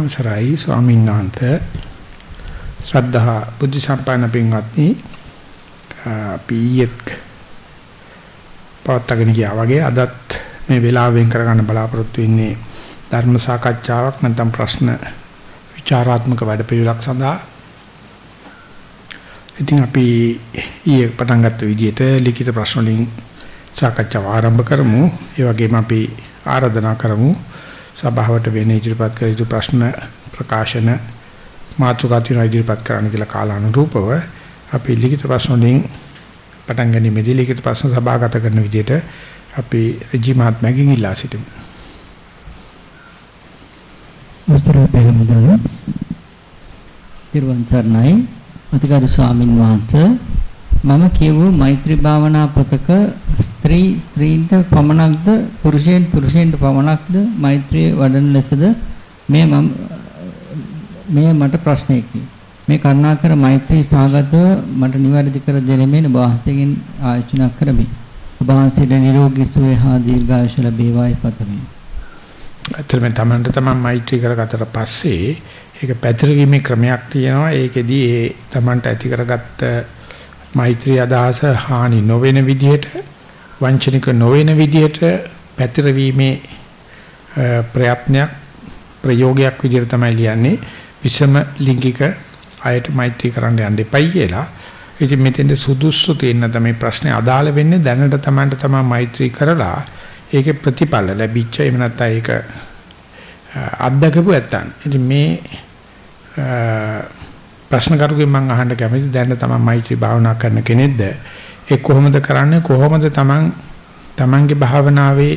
අවසරයි ස්වාමීන් වහන්සේ. ශ්‍රද්ධා බුද්ධ සම්පන්න පින්වත්නි අපි ඊයේත් පවත්වාගෙන ගියා වගේ අදත් මේ වෙලාවෙන් කරගන්න බලාපොරොත්තු වෙන්නේ ධර්ම සාකච්ඡාවක් නැත්නම් ප්‍රශ්න විචාරාත්මක වැඩපිළිවෙලක් සඳහා. ඉතින් අපි ඊයේ පටන් ගත්ත විදිහට ලිඛිත ප්‍රශ්න වලින් සාකච්ඡාව ආරම්භ කරමු. ඒ වගේම අපි ආරාධනා කරමු සභාවට වෙන ඉදිරිපත් කළ යුතු ප්‍රශ්න ප්‍රකාශන මාතෘකා තියෙන ඉදිරිපත් කරන්න කියලා කාලානුරූපව අපි ලිඛිත ප්‍රශ්න වලින් පටන් ගැනීමේදී ලිඛිත ප්‍රශ්න සභාගත කරන විදිහට අපි රජි මහත්මයාගෙන් ඉල්ලා සිටිමු. අවසරයි පෙරමුදන. ඊර්වන් සර්ණයි අතිගරු ස්වාමින් වහන්සේ මම කියවූ මෛත්‍රී භාවනා පොතක ස්ත්‍රී ස්ත්‍රීන්ට පමණක්ද පුරුෂයන් පුරුෂයන්ට පමණක්ද මෛත්‍රිය වඩන ලෙසද මේ මම මේ මට ප්‍රශ්නයකි. මේ කරුණාකර මෛත්‍රී සාගතව මට නිවැරදි කර දෙනෙමින් වාස්තකින් ආයෝජනා කරමි. ඔබ වහන්සේට නිරෝගී සුවය හා දීර්ඝායුෂ ලැබේවායි පතමි. ඇත්තටම තමන්ට තමන් මෛත්‍රී කරගත්තට පස්සේ ඒක පැතිරීමේ ක්‍රමයක් තියෙනවා. ඒකෙදී ඒ තමන්ට ඇති කරගත්ත මෛත්‍රී අදහස හානි නොවන විදිහට වංචනික නොවන විදිහට පැතිරවීමේ ප්‍රයත්නයක් ප්‍රයෝගයක් විදිහට තමයි ලියන්නේ විෂම ලිංගික අයට මෛත්‍රී කරන්න යන්න එපයි කියලා. ඉතින් මෙතෙන්ද සුදුසු තියෙන තමයි ප්‍රශ්නේ අදාළ වෙන්නේ දැනට Tamanට තමයි මෛත්‍රී කරලා ඒකේ ප්‍රතිඵල ලැබිච්ච එහෙම නැත්නම් ඒක අත්දකපු ඇත්තන්. ඉතින් මේ ප්‍රශ්න කරුගෙන් මම අහන්න කැමති දැන් තමයි මෛත්‍රී භාවනා කරන කෙනෙක්ද? ඒ කොහොමද කරන්නේ? කොහොමද තමන් තමන්ගේ භාවනාවේ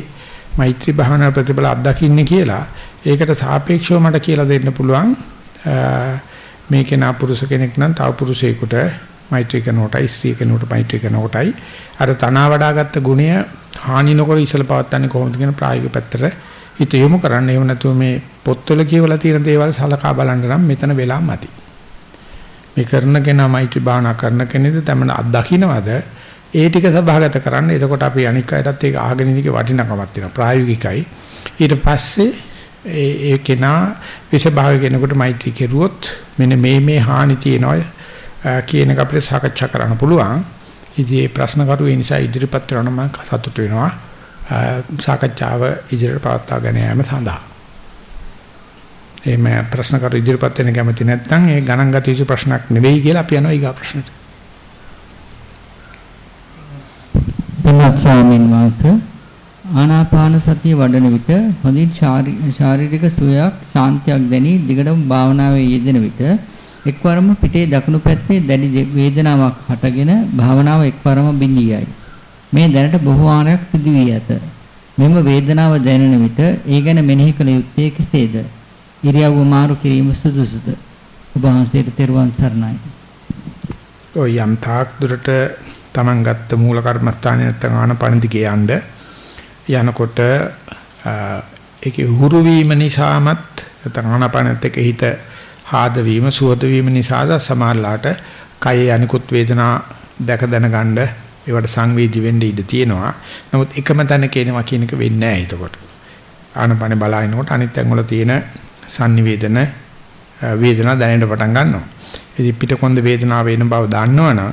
මෛත්‍රී භාවනා ප්‍රතිඵල අත්දකින්නේ කියලා? ඒකට සාපේක්ෂව මට කියලා දෙන්න පුළුවන් මේකේ නා පුරුෂ කෙනෙක් නම් තව පුරුෂයෙකුට මෛත්‍රී කරනකොටයි ස්ත්‍රී කෙනෙකුට මෛත්‍රී කරනකොටයි. අර තනවා වඩාගත්ත ගුණය හානි නොකර ඉසල පවත්න්නේ කොහොමද කියන ප්‍රායෝගික පැත්තට හිත යොමු කරන්න. එහෙම නැතුව මේ පොත්වල කියවලා තියෙන දේවල් සලකා බලන්න නම් මෙතන වෙලා මදි. මේ කරන කෙනා මෛත්‍රී භාවනා කරන කෙනෙක්ද තමන අත්දකින්නවද ඒ ටික සභාගත කරන්න. එතකොට අපි අනික් අයටත් ඒක ආගෙන ඉන්නේ වටිනකමක් තියෙනවා. ප්‍රායෝගිකයි. ඊට පස්සේ ඒ ඒ කෙනා විෂභාව කෙනෙකුට මෛත්‍රී කෙරුවොත් මෙන්න මේ මේ හානි තියෙනවා කියන එක අපිට සාකච්ඡා කරන්න පුළුවන්. ඉතින් මේ ප්‍රශ්න කරු ඒ නිසා ඉදිරිපත් කරන මම සතුටු වෙනවා. සාකච්ඡාව ඉදිරියට පවත්වාගෙන යාම සඳහා. එහෙම ප්‍රශ්න කරු ඉදිරිපත් වෙන කැමති නැත්නම් ඒ ගණන් ගත යුතු ප්‍රශ්නයක් නෙවෙයි කියලා අපි යනවා ඊගා ප්‍රශ්නට. පින්වත් ස්වාමීන් වහන්සේ ආනාපාන සතිය වඩන විට හොඳින් ශාරීරික සුවයක් ශාන්තියක් දැනී දිගටම භාවනාවේ යෙදෙන විට එක්වරම පිටේ දකුණු පැත්තේ දැඩි වේදනාවක් හටගෙන භාවනාව එක්වරම බිඳියයි. මේ දැනට බොහෝ ආරයක් සිදු වී ඇත. මෙම වේදනාව දැනෙන විට ඒ ගැන මෙනෙහි කළ යුත්තේ කෙසේද? ඉරියව්ව මාරු කිරීම සුදුසුද? ඔබ වහන්සේට තෙරුවන් සරණයි. ඔය යම් තාක් දුරට Taman ගත්ත මූල කර්මස්ථානේ නැත්තම් ආනපන දිගේ යන්න යනකොට ඒකේ හුරු වීම නිසාමත් නැත්නම් ආනපනත් එක්ක හිත ආද වීම සුවද වීම නිසාද සමහරලාට කයේ අනිකුත් වේදනා දැක දැනගන්න ඒවට සංවේදී වෙන්න ඉඩ තියෙනවා. නමුත් එකම තැන කියනවා කියන එක වෙන්නේ නැහැ එතකොට. ආනපනේ බලනකොට අනිත් තැන් වල තියෙන sannivedana uh, වේදනා දැනෙන්න පටන් ගන්නවා. ඉතින් පිටකොන්ද වේදනාව වෙන බව දන්නවනම්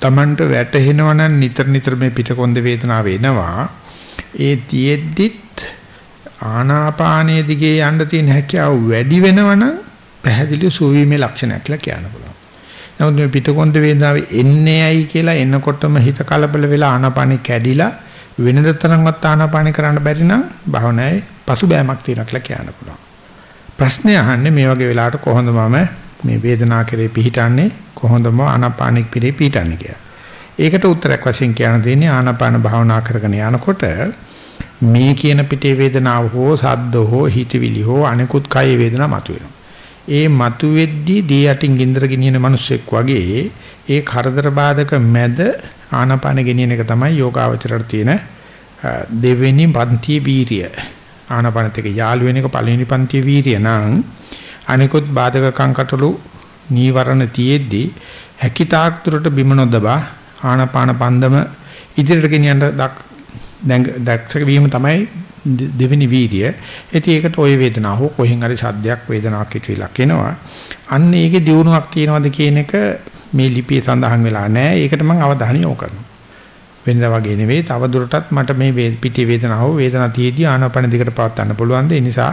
Tamanට වැටහෙනවා නම් නිතර නිතර මේ පිටකොන්ද වේදනාව එනවා. ඒ තියෙද්දිත් ආනාපානයේ දිගේ යන්න තියෙන හැකියාව වැඩි වෙනවනම් පැහැදිලිව සුවීමේ ලක්ෂණයක් කියලා කියන්න පුළුවන්. නමුත් මේ පිටකොන්ද වේදනාව එන්නේ ඇයි කියලා එනකොටම හිත කලබල වෙලා ආනාපානෙ කැඩිලා වෙනද තරම්වත් ආනාපානෙ කරන්න බැරි නම් භාවනාවේ පසුබෑමක් තියෙනවා කියලා කියන්න පුළුවන්. ප්‍රශ්නේ අහන්නේ මේ වගේ වෙලාවට කොහොමද මම මේ වේදනාව කෙරේ පිහිටන්නේ කොහොමදම ආනාපානික පිරේ පිහිටන්නේ කියලා. ඒකට උත්තරයක් වශයෙන් කියන්න දෙන්නේ ආනාපාන භාවනා කරගෙන යනකොට මේ කියන පිටේ වේදනාව හෝ සද්ද හෝ හිතවිලි හෝ අනිකුත් කය වේදනා මතුවෙනවා. ඒ මතුවෙද්දී දී යටින් ගින්දර ගෙනියන මිනිස්සෙක් වගේ ඒ කරදර බාධක මැද ආනාපාන ගෙනියන එක තමයි යෝගාවචරයට තියෙන දෙවෙනි පන්ති වීරිය. ආනාපානත් එක යාළු වෙන එක පළවෙනි පන්ති වීරිය නම් අනිකුත් බාධක කංකටලු නීවරණ තියෙද්දී හැකිතාක් දුරට බිම නොදබා ආනාපාන පන්දම ඉදිරියට ගෙනියන්න දැක්ෂක වීම තමයි දෙවෙනි වීර්ය. ඉතින් ඒකට ওই වේදනාව හෝ කොහෙන් හරි සද්දයක් වේදනාවක් කියලා එනවා. අන්න ඒකේ දියුණුවක් තියනවාද කියන එක මේ ලිපියේ සඳහන් වෙලා නැහැ. ඒකට මම අවධානය යොමු කරනවා. වෙනදා වගේ නෙවෙයි. තව දුරටත් මට මේ පිටි වේදනාව වේදනා තියේදී ආනාපාන දිකට පවත් ගන්න පුළුවන්. ඒ නිසා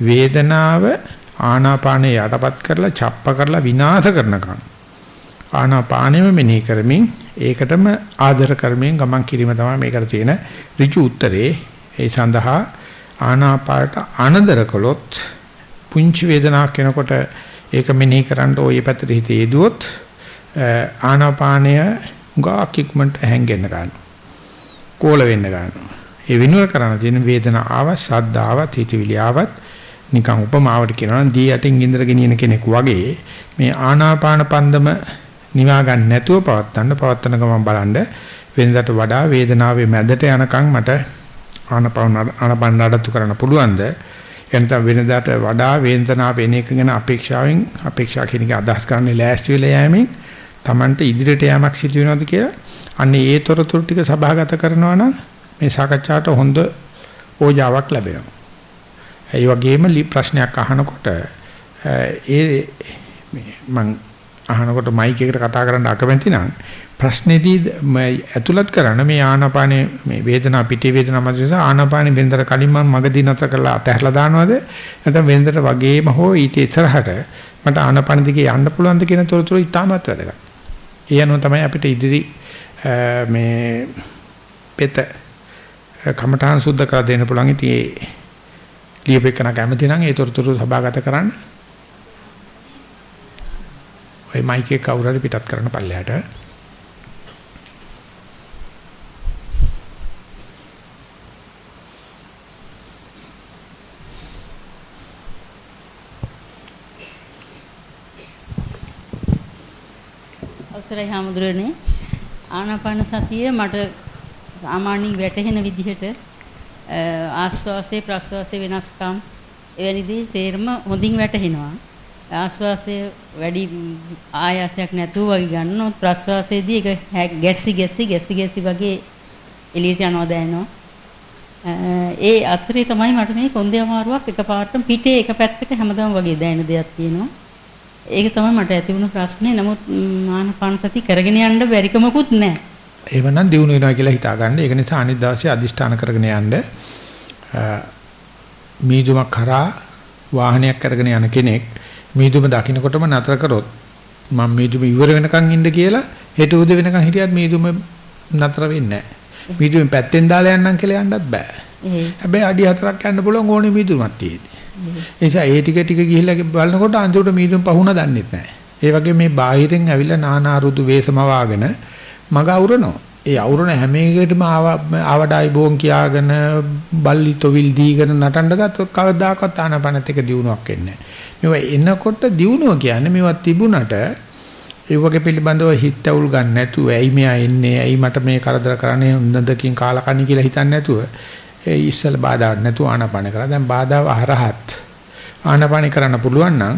වේදනාව ආනාපානය යටපත් කරලා ڇප්ප කරලා විනාශ කරනකම් ආනාපානෙම මෙනෙහි කරමින් ඒකටම ආදර කරමින් ගමන් කිරීම තමයි මේකට තියෙන ඍජු උත්තරේ. ඒ සඳහා ආනාපානට අනදර කළොත් පුංචි වේදනාවක් එනකොට ඒක මෙනෙහි කරන්න ඕයි පැත්තට හිතේ දුවොත් ආනාපානය ගාක් ඉක්මනට හැංගෙන්න ගන්නවා කෝල වෙන්න ගන්නවා ඒ වෙනුවට කරන්න තියෙන වේදනාව ආව සද්ද ආවත් හිතවිලි ආවත් නිකන් උපමාවට කියනවා නම් දී යටින් ගින්දර ගෙනියන කෙනෙක් වගේ මේ ආනාපාන පන්දම නිවා ගන්න නැතුව පවත්තන්න පවත්තන ගමන් බලන්න වෙනදට වඩා වේදනාවේ මැදට යනකම් මට ආනපාන ආනපාන නඩත්තු කරන්න පුළුවන්ද? එනතම් වෙනදාට වඩා වේදනාව වෙන එක ගැන අපේක්ෂාවෙන් අපේක්ෂා කියන එක අදහස් කරන්නේ ලෑස්ති වෙලා යෑමෙන් Tamanට ඉදිරියට යamak සිදු වෙනවද කියලා අන්න ඒ තොරතුරු ටික සභාගත කරනවා නම් මේ සාකච්ඡාවට හොඳ ඕජාවක් ලැබෙනවා. ඒ වගේම ප්‍රශ්නයක් අහනකොට ඒ මම අහනකොට මයික් එකට කතා කරන්න අකමැති නම් ප්‍රශ්නේදී ඇතුළත් කරන මේ ආනාපානේ මේ වේදනා පිටේ වේදනා මත නිසා ආනාපානේ වෙනතර කලින් මම මගදී නැතර කරලා අතහැරලා දානවද නැත්නම් වෙනතර වගේම හෝ ඊට ඉස්සරහට මට ආනාපාන දිගේ යන්න පුළුවන්ද කියන තොරතුරු ඉතාමත් වැදගත්. ඒ අනුව තමයි අපිට ඉදිරි මේ පෙත කමඨාන් සුද්ධ කර දෙන්න පුළුවන්. ඉතින් ඒ ලියපෙකන කැමති නම් ඒ තොරතුරු සභාගත කරන්න. ඔය මයික් එක කවුරු හරි පිටත් කරන්න පල්ලෙහාට. අවසරයි හැමදෙරනේ ආනාපාන සතිය මට සාමාන්‍යයෙන් වැටහෙන විදිහට ආස්වාසේ ප්‍රස්වාසේ වෙනස්කම් එවැනි දේ සේරම හොඳින් වැටහෙනවා ආස්වාසය වැඩි ආයාසයක් නැතුව වගේ ගන්නොත් ප්‍රස්වාසයේදී ඒක ගැස්සි ගැස්සි ගැස්සි ගැස්සි වගේ එළියට යනවා දැනෙනවා. ඒ අතරේ තමයි මට මේ කොන්දේ අමාරුවක් එකපාරටම පිටේ එක පැත්තක හැමදාම වගේ දැනෙන දෙයක් තියෙනවා. ඒක තමයි මට ඇති වුණු ප්‍රශ්නේ. නමුත් ආනපාන සති කරගෙන යන්න බැරිකමකුත් නැහැ. ඒවනම් දිනු වෙනවා කියලා හිතා ගන්න. ඒක නිසා අනිත් දවසේ අදිෂ්ඨාන කරගෙන යන්න මීදුමක් කරා වාහනයක් කරගෙන යන කෙනෙක් මීදුම දකින්නකොටම නතර කරොත් මම මීදුම ඉවර වෙනකන් ඉන්න කියලා හෙට උදේ වෙනකන් හිටියත් මීදුම නතර වෙන්නේ නැහැ. මීදුමෙන් පැත්තෙන් දාලා යන්නම් කියලා යන්නත් බෑ. හැබැයි අඩි හතරක් යන්න පුළුවන් ඕනේ මීදුමක් තියෙදි. ඒ නිසා ඒ ටික ටික ගිහිල්ලා බලනකොට අන්තිමට මීදුම පහුණ දන්නෙත් නැහැ. ඒ වගේ මේ බාහිරින් ඇවිල්ලා නානා රුදු වේසම වාගෙන මග අවරනවා. ඒ අවුරන හැම එකකටම ආවඩායි බෝන් කියාගෙන බල්ලි තොවිල් දීගෙන නටන්න ගත්තොත් කවදාකවත් ආනපනත් එක දිනුවක් එන්නේ නැහැ. එනකොට දිනුව කියන්නේ මේවා තිබුණට ඒ වගේ පිළිබඳව හිත ඇවුල් ගන්න නැතුව ඇයි මෙයා එන්නේ ඇයි මට මේ කරදර කරන්නේ හොඳදකින් කාලා කන්නේ කියලා හිතන්නේ නැතුව ඒ ඉස්සල බාධාවක් නැතුව ආනාපාන කරා. දැන් බාධාව අහරහත් ආනාපාන කරන්න පුළුවන් නම්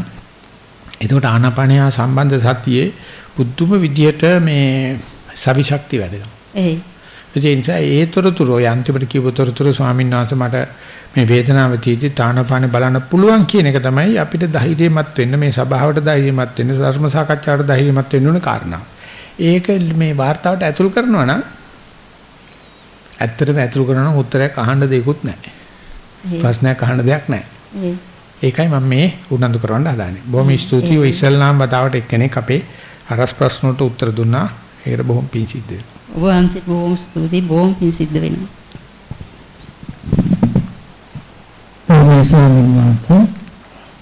එතකොට ආනාපානය සම්බන්ධ සතියේ පුදුම විදියට මේ සවිශක්ති වැඩෙනවා. එහේ. ඒ නිසා ඒතරතුරු යන්තිමට කියවතරතුරු ස්වාමීන් වහන්සේ මට මේ වේදනාව තියදී තානාපානේ බලන්න පුළුවන් කියන එක තමයි අපිට ධෛර්යමත් වෙන්න මේ සභාවට ධෛර්යමත් වෙන්න ධර්ම සාකච්ඡාවට ධෛර්යමත් වෙන්න ඕන කාරණා. ඒක මේ වார்த்தාවට ඇතුල් කරනවා නම් ඇත්තටම ඇතුල් කරනවා නම් උත්තරයක් අහන්න දෙයක්වත් නැහැ. ප්‍රශ්නයක් අහන්න දෙයක් නැහැ. ඒකයි මම මේ උනන්දු කරවන්න හදාන්නේ. බොහොම ස්තුතියි ඔය ඉස්සල්ලාම් වතාවට එක්කෙනෙක් අපේ අරස් ප්‍රශ්න වලට උත්තර දුන්නා. ඒකට බොහොම පිං සිද්ධ වෙනවා. ඔබ වහන්සේට බොහොම ස්තුතියි බොහොම පිං සිද්ධ වෙනවා. පොහොය ස්වාමීන් වහන්සේ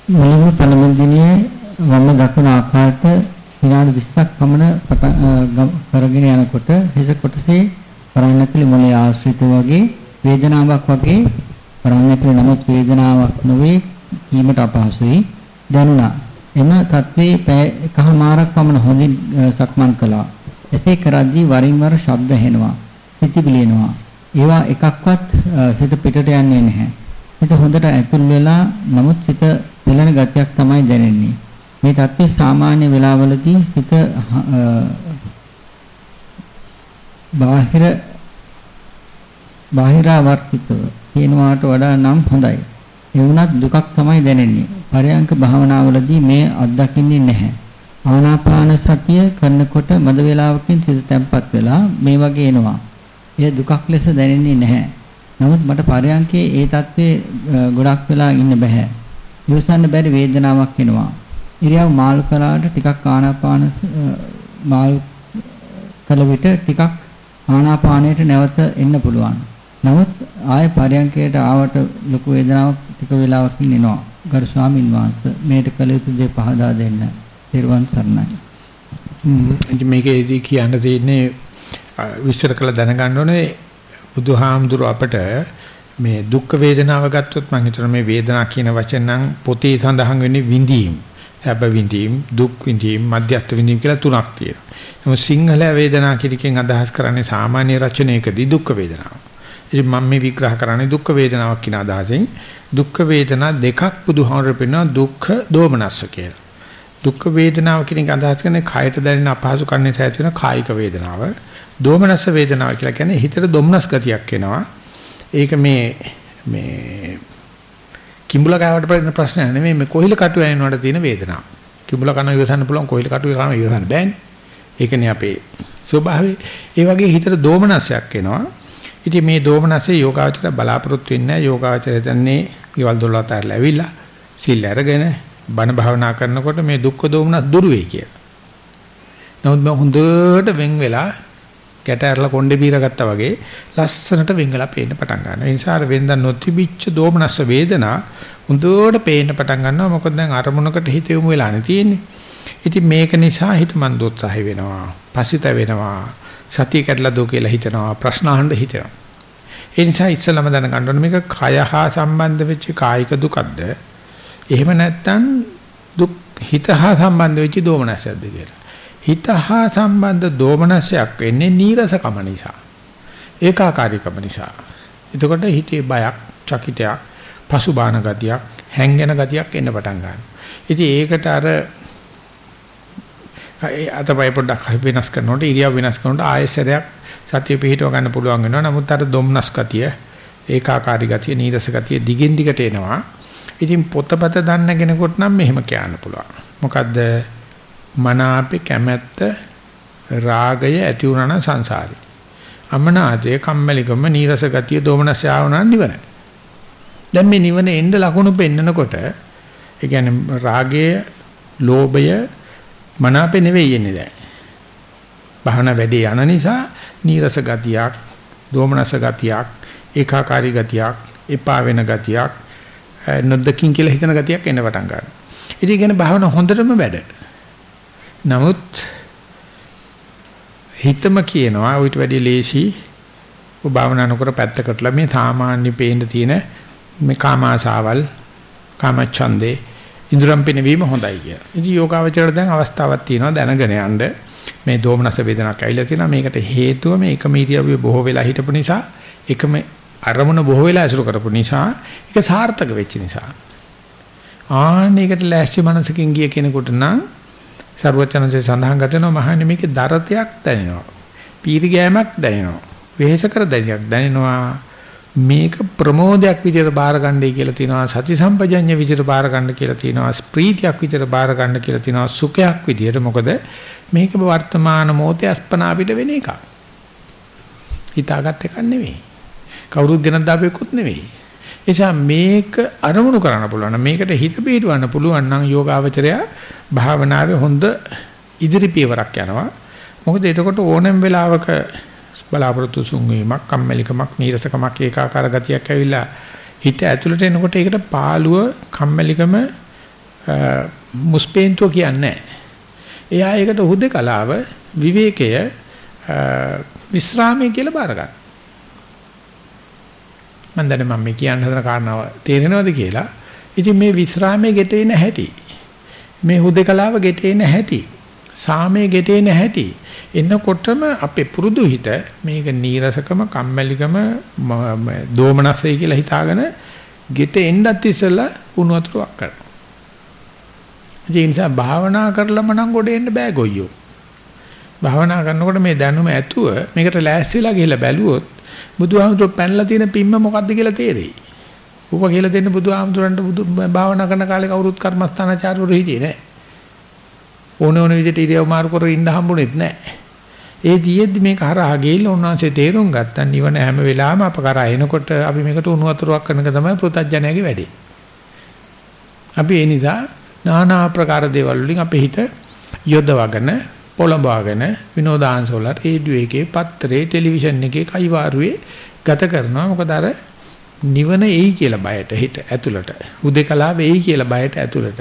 මුලින්ම පළමු දිනේ වම දකුණ ආකාරයට විනාඩි 20ක් පමණ කරගෙන යනකොට හිස කොටසේ පරන්නතුලි මොලේ ආශ්‍රිත වගේ වේදනාවක් වගේ පරන්නතුලි නමුත් වේදනාවක් නොවේ කීමට අපහසුයි දැනුණා. එම තත්වයේ පැය එකහමාරක් පමණ හොඳින් සක්මන් කළා. එසේ කරද්දී වරින් වර ශබ්ද හෙනවා. සිතිවිලි එනවා. ඒවා එකක්වත් සිත පිටට යන්නේ නැහැ. සිත හොඳට ඇතුල් වෙලා නමුත් සිත පෙළෙන ගතියක් තමයි දැනෙන්නේ. මේ தත්ත්වය සාමාන්‍ය වෙලාවලදී සිත බාහිර බාහිරාවර්තිතව තියෙනවාට වඩා නම් හොඳයි. ඒ වුණත් දුකක් තමයි දැනෙන්නේ. පරයන්ක භාවනාවලදී මේ අත්දකින්නේ නැහැ. ආනාපාන සතිය කරනකොට මද වේලාවකින් සිත තැම්පත් වෙලා මේ වගේ එනවා. එය දුකක් ලෙස දැනෙන්නේ නැහැ. නමුත් මට පරයන්කේ ඒ தත්ත්වේ ගොඩක් වෙලා ඉන්න බෑ. ඉවසන්න බැරි වේදනාවක් එනවා. ඉරියව් මාළු කලාට ටිකක් ආනාපාන මාළු කල විට ටිකක් ආනාපානයට නැවත එන්න පුළුවන්. නමුත් ආය පරයන්කයට ආවට ලොකු වේදනාවක් ටික වෙලාවකින් එනවා. ගරු ස්වාමින් වහන්සේ මේට කළ යුතු දේ පහදා දෙන්න. ත්වන් සරණයි. හ්ම් මේකේදී කියන්න තියෙන්නේ විස්තර කළ දැනගන්න ඕනේ බුදුහාමුදුර අපට මේ දුක් වේදනාව ගත්තොත් මම හිතනවා මේ වේදනා කියන වචන නම් පොතේ සඳහන් වෙන්නේ විඳීම්. හැබ විඳීම්, දුක් විඳීම්, මධ්‍යස්ථ විඳීම් කියලා තුනක් තියෙනවා. නමුත් සිංහල වේදනා කිරිකෙන් අදහස් කරන්නේ සාමාන්‍ය රචනයකදී දුක් වේදනාව. ඉතින් මම මේ විග්‍රහ කරන්නේ දුක් වේදනාවක් කියන අදහසෙන් දුක් වේදනා දෙකක් බුදුහාමර පෙන්වන දුක්ඛ දෝමනස්ස කියලා. දුක් වේදනාව කියන එක අදහස් කරන්නේ කයට දැනෙන අපහසු කන්නේ සෑහෙන වෙන කායික වේදනාව. දෝමනස්ස වේදනාව කියලා කියන්නේ හිතට දොම්නස් ගතියක් එනවා. ඒක මේ මේ කිඹුල කෑවට ප්‍රශ්න ප්‍රශ්නයක් නෙමෙයි මේ කොහිල කටු ඇනෙනවට තියෙන වේදනාව. කිඹුල කන ඉවසන්න පුළුවන් කොහිල කටු කන ඉවසන්න බෑනේ. ඒකනේ අපේ ස්වභාවය. ඒ වගේ හිතට දෝමනස්යක් එනවා. ඉතින් මේ දෝමනස්සේ යෝගාචර බලාපොරොත්තු වෙන්නේ යෝගාචරය දන්නේ ඊවල දොල්ලත් ඇරලා ඇවිල්ලා සිල් අරගෙන බණ භාවනා කරනකොට මේ දුක්ඛ දෝමනස් දුරු වෙයි කියලා. නමුත් මම හොඳට වෙන් වෙලා කැට ඇරලා කොණ්ඩේ බීරගත්තා වගේ ලස්සනට වෙන් වෙලා පේන්න පටන් ගන්නවා. ඒ නිසා අර වෙනදා නොතිබිච්ච දෝමනස්ස වේදනා හොඳට පේන්න පටන් ගන්නවා. මොකද දැන් අරමුණකට හිත යොමු වෙලානේ තියෙන්නේ. ඉතින් මේක නිසා හිත මන් දොත්සහය වෙනවා. පසිත වෙනවා. සතිය කැඩලා දෝ කියලා හිතනවා. ප්‍රශ්න අහන්න හිතනවා. ඒ නිසා ඉස්සලම දැනගන්න ඕනේ මේක කය හා සම්බන්ධ වෙච්ච කායික දුකක්ද? එහෙම නැත්නම් දුක් හිත හා සම්බන්ධ වෙච්ච දෝමනසයක්ද කියලා. හිත හා සම්බන්ධ දෝමනසයක් වෙන්නේ නීරසකම නිසා. ඒකාකාරීකම නිසා. එතකොට හිතේ බයක්, චකිතයක්, පසුබාන ගතියක්, හැංගෙන ගතියක් එන්න පටන් ගන්නවා. ඉතින් ඒකට අර අතපය පොඩ්ඩක් වෙනස් කරනකොට ඉරියව් වෙනස් කරනකොට ආයෙසරයක් සතිය පිහිටව ගන්න පුළුවන් වෙනවා. නමුත් අර දොම්නස් ගතිය, ඒකාකාරී ගතිය, නීරස ගතිය දිගින් දිගට එනවා. ඉතින් පොතපත දන්න කෙනෙකුට නම් මෙහෙම කියන්න පුළුවන්. මොකද්ද? මනාපේ කැමැත්ත රාගය ඇති වුණා නම් සංසාරේ. අමනාතේ කම්මැලිකම නීරස ගතිය දෝමනස ආවනම් නිවන. දැන් මේ නිවන එන්න ලකුණු පෙන්නකොට ඒ කියන්නේ රාගය, ලෝභය මනාපේ නෙවෙයි එන්නේ දැන්. භවන වැඩි යන නිසා නීරස ගතියක්, දෝමනස ගතියක්, ඒකාකාරී ගතියක්, එපා වෙන ගතියක්, නොදකින් කියලා හිතන ගතියක් එන්න පටන් ගන්නවා. ඉතින් කියන භවන හොඳටම වැඩ. නමුත් හිතම කියනවා ඌට වැඩි ලේසි. ඔබ භාවනා නොකර පැත්තකටලා මේ සාමාන්‍ය පේන්න තියෙන මේ කාමාසාවල් කාමච්ඡන්දේ ඉන්ද්‍රම් පිනවීම හොඳයි කියලා. ඉතින් යෝගාවචරයට දැන් අවස්ථාවක් තියෙනවා දැනගෙන යන්න. මේ දෝමනස වේදනාවක් ඇවිල්ලා තියෙනවා. මේකට හේතුව මේ එකම ඉරියව්වේ බොහෝ වෙලා හිටපු නිසා එකම අරමුණ බොහෝ වෙලා ඇසුරු කරපු නිසා ඒක සාර්ථක වෙච්ච නිසා. ආන්න ඒකට ලෑස්ති මනසකින් ගිය කෙනෙකුට නම් ਸਰවචනන්සේ සඳහන් කරනවා මහන්නේ මේකේ දරතයක් දැනෙනවා. පීරි ගෑමක් දැනෙනවා. වෙහෙස කර දැනියක් දැනෙනවා. මේක ප්‍රමෝදයක් විදිහට බාර ගන්නයි කියලා තියෙනවා. සති සම්පජඤ්ඤ විදිහට බාර ගන්න කියලා තියෙනවා. ප්‍රීතියක් විදිහට බාර ගන්න කියලා තියෙනවා. සුඛයක් විදිහට. මොකද මේක වර්තමාන මොහොතේ අස්පනා අපිට වෙන එකක්. හිතාගත් එකක් නෙවෙයි. කවුරුත් ගෙනත් දාපෙකුත් නෙවෙයි. එසා මේක අරමුණු කරන්න පුළුවන්. මේකට හිත පිටවන්න පුළුවන් නම් යෝගාවචරය භාවනාවේ හොඳ ඉදිරි පියවරක් යනවා. මොකද එතකොට ඕනෑම වෙලාවක බලාපොරොත්තු සුන්වීමක්, කම්මැලිකමක්, නීරසකමක් ඒකාකාර ගතියක් ඇවිල්ලා හිත ඇතුළට එනකොට ඒකට පාළුව, කම්මැලිකම මුස්පේන්තුව කියන්නේ එයා ඒකට හුදකලාව, විවේකය, විස්රාමයේ කියලා බාර ගන්නවා. මම දැන් මම මේ කියන්න හදන කාරණාව තේරෙනවද කියලා. ඉතින් මේ විස්රාමයේ ගෙටේ නැහැටි. මේ හුදකලාව ගෙටේ නැහැටි. සාමයේ ගෙටේ නැහැටි. එන්නකොටම අපේ පුරුදු හිත මේක නීරසකම, කම්මැලිකම, දෝමනසයි කියලා හිතාගෙන ගෙට එන්නත් ඉස්සෙල්ලා උණු වතුරක් කරනවා. ඒ නිසා භාවනා කරලම නම් ගොඩ එන්න බෑ ගොයියෝ. භාවනා කරනකොට මේ දැනුම ඇතුව මේකට ලෑස්තිලා ගිහලා බැලුවොත් බුදුහාමුදුරුවෝ පැනලා තියෙන පිම්ම මොකද්ද කියලා තේරෙයි. ඌව කියලා දෙන්න බුදුහාමුදුරන්ට බුදු භාවනා කරන කාලේ කවුරුත් කර්මස්ථානාචාර්යවරු හිටියේ නැහැ. ඕන ඕන විදිහට ඉරියව් මාරු කර ඉන්න හම්බුනේත් නැහැ. ඒ දියෙද්දි මේක හරහා ගිහිල්ලා උන්වහන්සේ තේරුම් ගත්තා නිවන හැම වෙලාවෙම අප කරා එනකොට අපි මේකට උණු වතුරක් කරන එක තමයි පෘථජ්ජනයාගේ වැඩේ. අපි ඒ නිසා নানা ආකාර දේවල් වලින් අපේ හිත යොදවගෙන පොළඹවාගෙන විනෝදාංශවල රේඩියෝ එකේ පත්තරේ ටෙලිවිෂන් එකේ කයිවාරුවේ ගත කරනවා. මොකද අර නිවන එයි කියලා බයට හිට ඇතුළට උදේකලාව එයි කියලා බයට ඇතුළට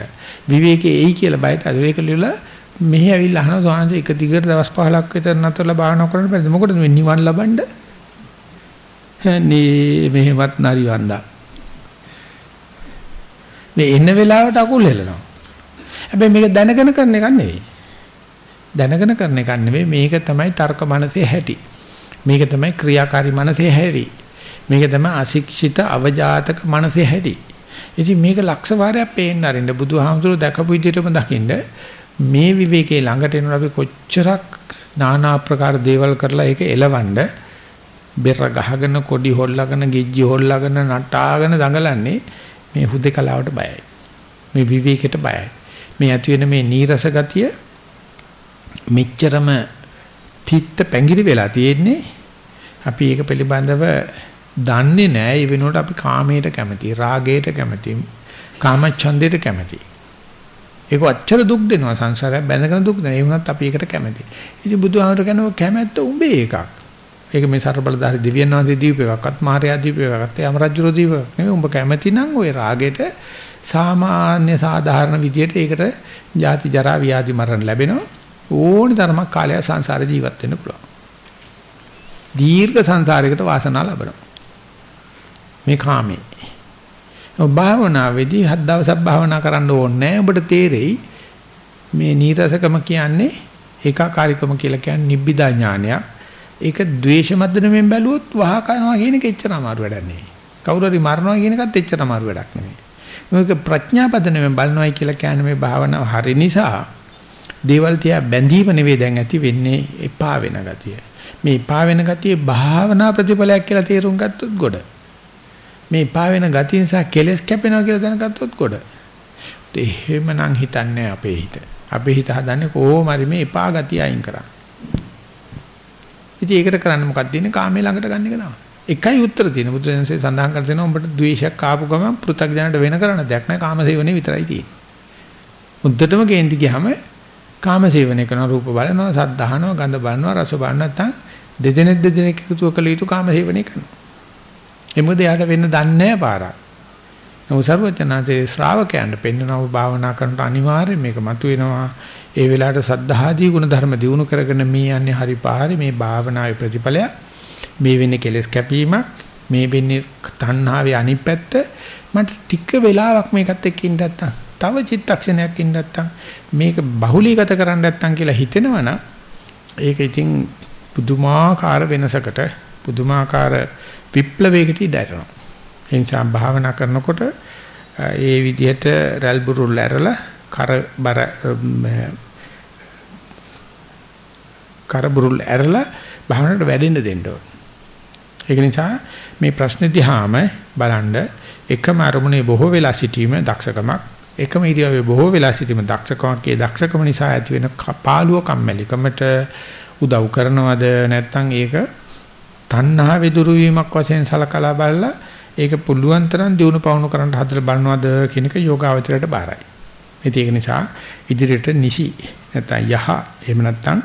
විවේකේ එයි කියලා බයට ඇතුළට. ලියලා මෙහි ඇවිල්ලා අහන සෝහන්සේ එක දිගට දවස් 15ක් විතර නතරලා භාවනා කරන්න බැරිද? මොකටද මේ නිවන් ලබන්න? නේ මෙහෙමත් නරි වන්දා මේ එන්න වෙලාවට අකුල් හෙලනවා හැබැයි මේක දැනගෙන කරන එකක් නෙවෙයි. දැනගෙන කරන එකක් නෙවෙයි. මේක තමයි තර්ක මනසේ හැටි. මේක තමයි ක්‍රියාකාරී මනසේ හැටි. මේක තමයි අශික්ෂිත අවජාතක මනසේ හැටි. ඉතින් මේක ලක්ෂ වාරයක් පේන්න අරින්න බුදුහාමුදුරුවෝ දැකපු විදිහටම දකින්න මේ විවේකේ ළඟට එනවා අපි කොච්චරක් নানা ආකාර දේවල් කරලා ඒක එලවන්න බෙර ගහගෙන කොඩි හොල්ලාගෙන ගිජ්ජි හොල්ලාගෙන නටාගෙන දඟලන්නේ මේ හුදේකලාවට බයයි. මේ විවේකයට බයයි. මේ ඇති වෙන මේ නීරස ගතිය මෙච්චරම තිත්ත පැංගිරි වෙලා තියෙන්නේ. අපි ඒක පිළිබඳව දන්නේ නැහැ ඒ වෙනුවට අපි කාමයට කැමති රාගයට කැමති කාමච්ඡන්දයට කැමති ඒක අච්චර දුක් දෙනවා සංසාරය බැඳගෙන දුක් දෙනවා. ඒ වුණත් අපි ඒකට කැමති ඉතින් බුදුහාමර කියනවා කැමැත්ත උඹේ එකක්. ඒක මේ සර්බලදාරි දෙවියන් වහන්සේ දීප එකක්වත් මහරයා දීප එකක්වත් යම රජු දීප නෙවෙයි උඹ කැමති නම් ওই රාගයට සාමාන්‍ය සාධාරණ විදියට ඒකට ජාති ජරා ව්‍යාධි මරණ ලැබෙනවා. ඕනි තරමක් කාලයක් සංසාරේ ජීවත් වෙන්න පුළුවන්. දීර්ඝ සංසාරයකට වාසනාව ලැබෙනවා. මේ කාමේ. ඔබ භාවනාවේදී හත් දවසක් භාවනා කරන්න ඕනේ නැහැ. ඔබට තේරෙයි මේ නීරසකම කියන්නේ ඒකාකාරීකම කියලා කියන්නේ නිබ්බිදා ඥානයක්. ඒක ද්වේෂ මද්දනමෙන් බැලුවොත් වහ කරනවා කියන එක එච්චර අමාරු වැඩක් නෙවෙයි. කවුරු හරි මරනවා කියන එකත් එච්චර අමාරු වැඩක් නෙවෙයි. මේක ප්‍රඥා පදනමෙන් බලනවායි කියලා කියන්නේ මේ භාවනාව හරි නිසා දේවල් තියා බැඳීම නෙවෙයි දැන් ඇති වෙන්නේ එපා වෙන ගතිය. මේ එපා වෙන ගතිය භාවනා ප්‍රතිඵලයක් කියලා තේරුම් ගත්තොත් ගොඩ. මේ එපා වෙන ගතිය නිසා කෙලස් කැපෙනවා කියලා දැනගත්තොත් ගොඩ. එහෙමනම් හිතන්නේ අපේ හිත. අපේ හිත හදන්නේ කොහොම හරි මේ එපා ගතිය අයින් කරන්න. ඉතින් ඒකට කරන්න මොකක්ද ඉන්නේ කාමයේ ළඟට ගන්න එක තමයි. එකයි උත්තර තියෙන බුදුරජාණන්සේ සඳහන් කර දෙනවා උඹට ද්වේෂයක් ආපු ගමන් පෘථග්ජනට වෙන කරන්න දෙයක් නැහැ කාමසේවනේ විතරයි තියෙන්නේ. උද්දටම කේන්ති ගියාම කාමසේවනය කරන රූප බලනවා සද්ද අහනවා ගඳ බලනවා රස බලනවා නැත්නම් දෙදෙනෙක් දෙදෙනෙක් එකතු කළ යුතු කාමසේවනය කරනවා. එමුද යාට වෙන්න දන්නේ නැහැ පාරක්. නමුත් සර්වඥාන්සේ ශ්‍රාවකයන්ට පෙන්වනව භාවනා කරනට අනිවාර්යයෙන් මේක මතුවෙනවා. ඒ වෙලාවට සද්ධාදී ගුණ ධර්ම දිනු කරගෙන මේ යන්නේ හරි පාරේ මේ භාවනාවේ ප්‍රතිඵලයක්. මේ වෙන්නේ කෙලස් කැපීමක්. මේ වෙන්නේ තණ්හාවේ අනිත් පැත්ත. මට ටික වෙලාවක් මේකත් එක්ක ඉන්න නැත්තම් තව චිත්තක්ෂණයක් ඉන්න නැත්තම් මේක බහුලීගත කරන්න නැත්තම් කියලා හිතෙනවනම් ඒක ඉතින් පුදුමාකාර වෙනසකට පුදුමාකාර විප්ලවයකට ඉඩරනවා. ඒ නිසා භාවනා කරනකොට ඒ විදිහට රැල් බුරුල් ඇරලා කර බර කර බුරුල් ඇරලා භාවනාවට වැඩෙන්න දෙන්න ඕන. ඒක නිසා මේ ප්‍රශ්න දිහාම බලන්න එකම අරමුණේ බොහෝ වෙලා සිටීම දක්ෂකමක් එකම ඉරියව්වේ බොහෝ වෙලා සිටීම දක්ෂකමක් ඒ දක්ෂකම නිසා ඇති වෙන පාළුව කම්මැලිකමට උදව් කරනවද නැත්නම් ඒක තණ්හා විදුරු වීමක් වශයෙන් සලකලා බලලා ඒක පුළුවන් තරම් දිනු පවණු කරන්න හදලා බලනවද කියන එක යෝගාවචරයට බාරයි. ඒක නිසා ඉදිරියට නිසි නැත්නම් යහ එහෙම නැත්නම්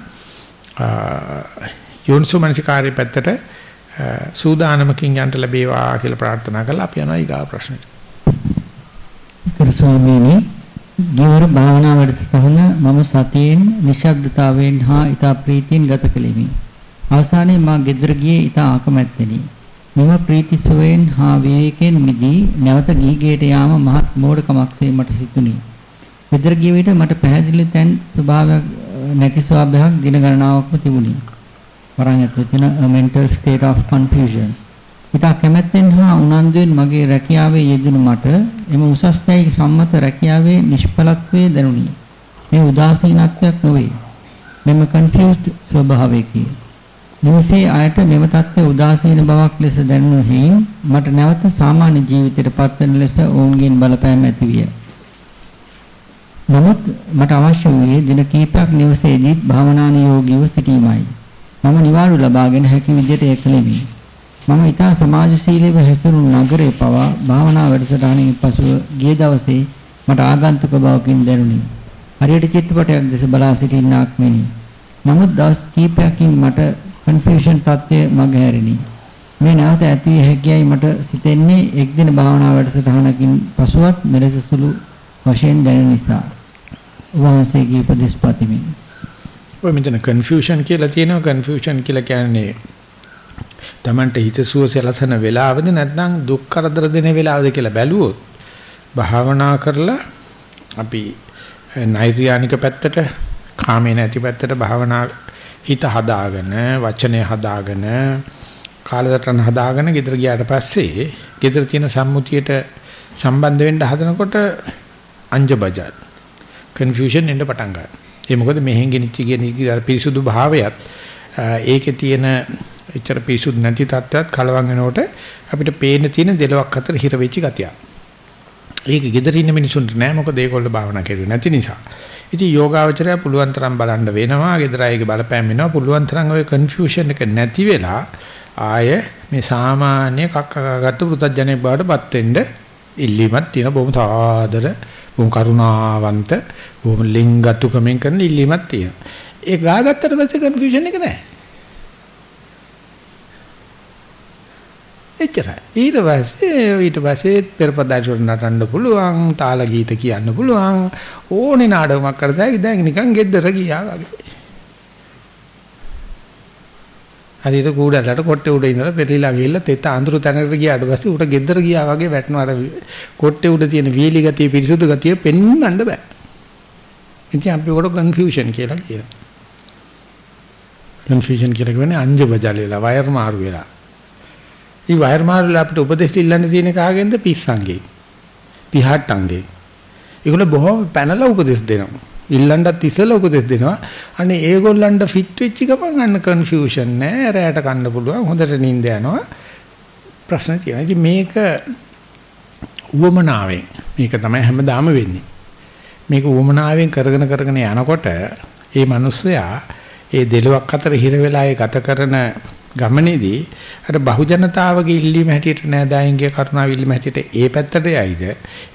යෝනිසෝමනසිකාරී පැත්තට සූදානමකින් යන්න ලැබේවා කියලා ප්‍රාර්ථනා කරලා අපි යනවා ඊගා ප්‍රශ්නෙට. කර ස්වාමීනි ගියවර භාවනා වැඩසටහන මම සතියෙන් නිශ්ශබ්දතාවයෙන් හා ඊතා ප්‍රීතියෙන් ගත කෙලිමි. අවසානයේ මා ගෙදර ගියේ ඊතා ආකමැත්තෙනි. මෙම ප්‍රීති සුවයෙන් හා විවේකයෙන් මිදී නැවත ගිහිගේට යාම මහත් මෝඩකමක්සේ මට හිතුණි. ගෙදර ගිය විට මට පැහැදිලි තැන් ස්වභාවයක් නැති ස්වභාවයක් දින ගණනාවක්ම තිබුණි. වරන් ඇතුළත තියෙන mental state of confusion. ඊට කැමැත්තෙන් හා උනන්දුවෙන් මගේ රැකියාවේ යෙදුණු මට එම උසස්තයි සම්මත රැකියාවේ නිෂ්ඵලත්වයේ දැනුනි. මේ උදාසීනත්වයක් නොවේ. මෙම confused ස්වභාවයකි. නිවසේ ආයත මෙම தත්ත්වය උදාසීන බවක් ලෙස දැනුණු හේයින් මට නැවත සාමාන්‍ය ජීවිතයට පත්වන ලෙස ඔවුන්ගෙන් බලපෑම් ඇති විය. නමුත් මට අවශ්‍ය වූයේ දින කිහිපයක් නිවසේදීත් භාවනානුයෝගීව සිටීමයි. මම නිවාඩු ලබාගෙන හැකි විදිහට ඒක නෙමි. මම ඊටා සමාජශීලීව හැසිරුණු නගරේ පවා භාවනා වැඩසටහනින් පසුව ගිය දවසේ මට ආගන්තුක බවකින් දැනුනි. හරියට චිත්‍රපටයක් දෙස බලා සිටින්නාක් මෙනි. නමුත් දවස් කිහිපයකින් මට කන්ෆියුෂන් තත්ත්වය මගහැරිනි. මේ නැවත ඇති හැකියයි මට සිතෙන්නේ එක් දින භාවනා වැඩසටහනකින් පසුවත් මෙලෙස සුළු වශයෙන් දැනෙන නිසා. වහන්සේගේ උපදෙස් පතමින්. ඔය මෙතන කන්ෆියුෂන් කියලා තියෙනවා කන්ෆියුෂන් කියලා කියන්නේ Tamante හිතසුව සලසන වෙලාවද නැත්නම් දුක් කරදර දෙන වෙලාවද කියලා බැලුවොත් භාවනා කරලා අපි නෛර්යානික පැත්තට කාමේ නැති පැත්තට භාවනා හිත හදාගෙන වචනේ හදාගෙන කාලසටහන හදාගෙන ගෙදර ගියාට පස්සේ ගෙදර තියෙන සම්මුතියට සම්බන්ධ වෙන්න හදනකොට අංජබජල් කන්ෆියුෂන් එන්න පටන් ගන්නවා. ඒ මොකද මෙහෙන් ගෙනිච්ච කියන පිරිසුදු භාවයත් ඒකේ තියෙන එච්චර පිරිසුදු නැති තත්ත්වයක් කලවම් වෙනකොට අපිට පේන්න තියෙන දෙලොක් අතර හිර වෙච්ච ගතියක්. ඒක gedara ඉන්න මිනිසුන්ට නෑ මොකද ඒගොල්ලෝ භාවනා කරුවේ නැති නිසා. ඉතින් යෝගාවචරය පුළුවන් තරම් බලන්න වෙනවා. gedara අයගේ බලපෑම් වෙනවා. පුළුවන් තරම් ওই කන්ෆියුෂන් එක නැති වෙලා ආය මේ සාමාන්‍ය කක්කගත්තු පුතඥයෙක් බවට පත් වෙන්න ඉල්ලීමක් තියෙන බොහොම සාදර බොහොම කරුණාවන්ත බොහොම ලිංගතුකමෙන් කරන ඉල්ලීමක් තියෙනවා. ඒ ගාගත්තට පස්සේ කන්ෆියුෂන් එක නැහැ. එච්චරයි. ඊට පස්සේ ඊට පස්සේ පෙරපදාට නටන්න පුළුවන්, තාල ගීත කියන්න පුළුවන්, ඕනේ නාඩගමක් කරදා දැන් නිකන් ගෙදර ගියා වගේ. හරියට කූඩලට කොට්ටේ උඩ ඉඳලා පෙරලිලා ගිහිල්ලා තෙත අඳුරු තැනකට ගියාට පස්සේ උට ගෙදර ගියා වගේ වැටෙනවා අර කොට්ටේ උඩ තියෙන වීලි ගතිය පිරිසුදු ගතිය පෙන්වන්න බෑ. ඉතින් අපි උකට කන්ෆියුෂන් කියලා කියනවා. කන්ෆියුෂන් කියලා කියන්නේ අංජ බජල් වෙලා වයර් මාරු වෙලා. ඊ වයර් මාරු වෙලා අපිට උපදෙස් ඉල්ලන්න තියෙන කාගෙන්ද පිස්සන්ගේ. පිහට්ටන්ගේ. ඒගොල්ලෝ බොහොම පැනලා උපදෙස් දෙනවා. ඉල්ලන්නත් ඉස්සෙල්ලා උපදෙස් දෙනවා. අනේ ඒගොල්ලන්ට ෆිට වෙච්ච ගමන් අන්න කන්ෆියුෂන් නෑ. රැයට කන්න පුළුවන්. හොඳට නිින්ද යනවා. ප්‍රශ්න තියෙනවා. ඉතින් මේක උවමනාවෙන් මේක තමයි හැමදාම වෙන්නේ. මේක උවමනාවෙන් කරගෙන කරගෙන යනකොට ඒ මිනිස්සයා ඒ දෙලොක් අතර හිර වෙලා ඒ ගත කරන ගමනේදී අර බහුජනතාවගේ ඉල්ලීම හැටියට නෑදෑයින්ගේ කරුණාව ඉල්ලීම හැටියට ඒ පැත්තට යයිද?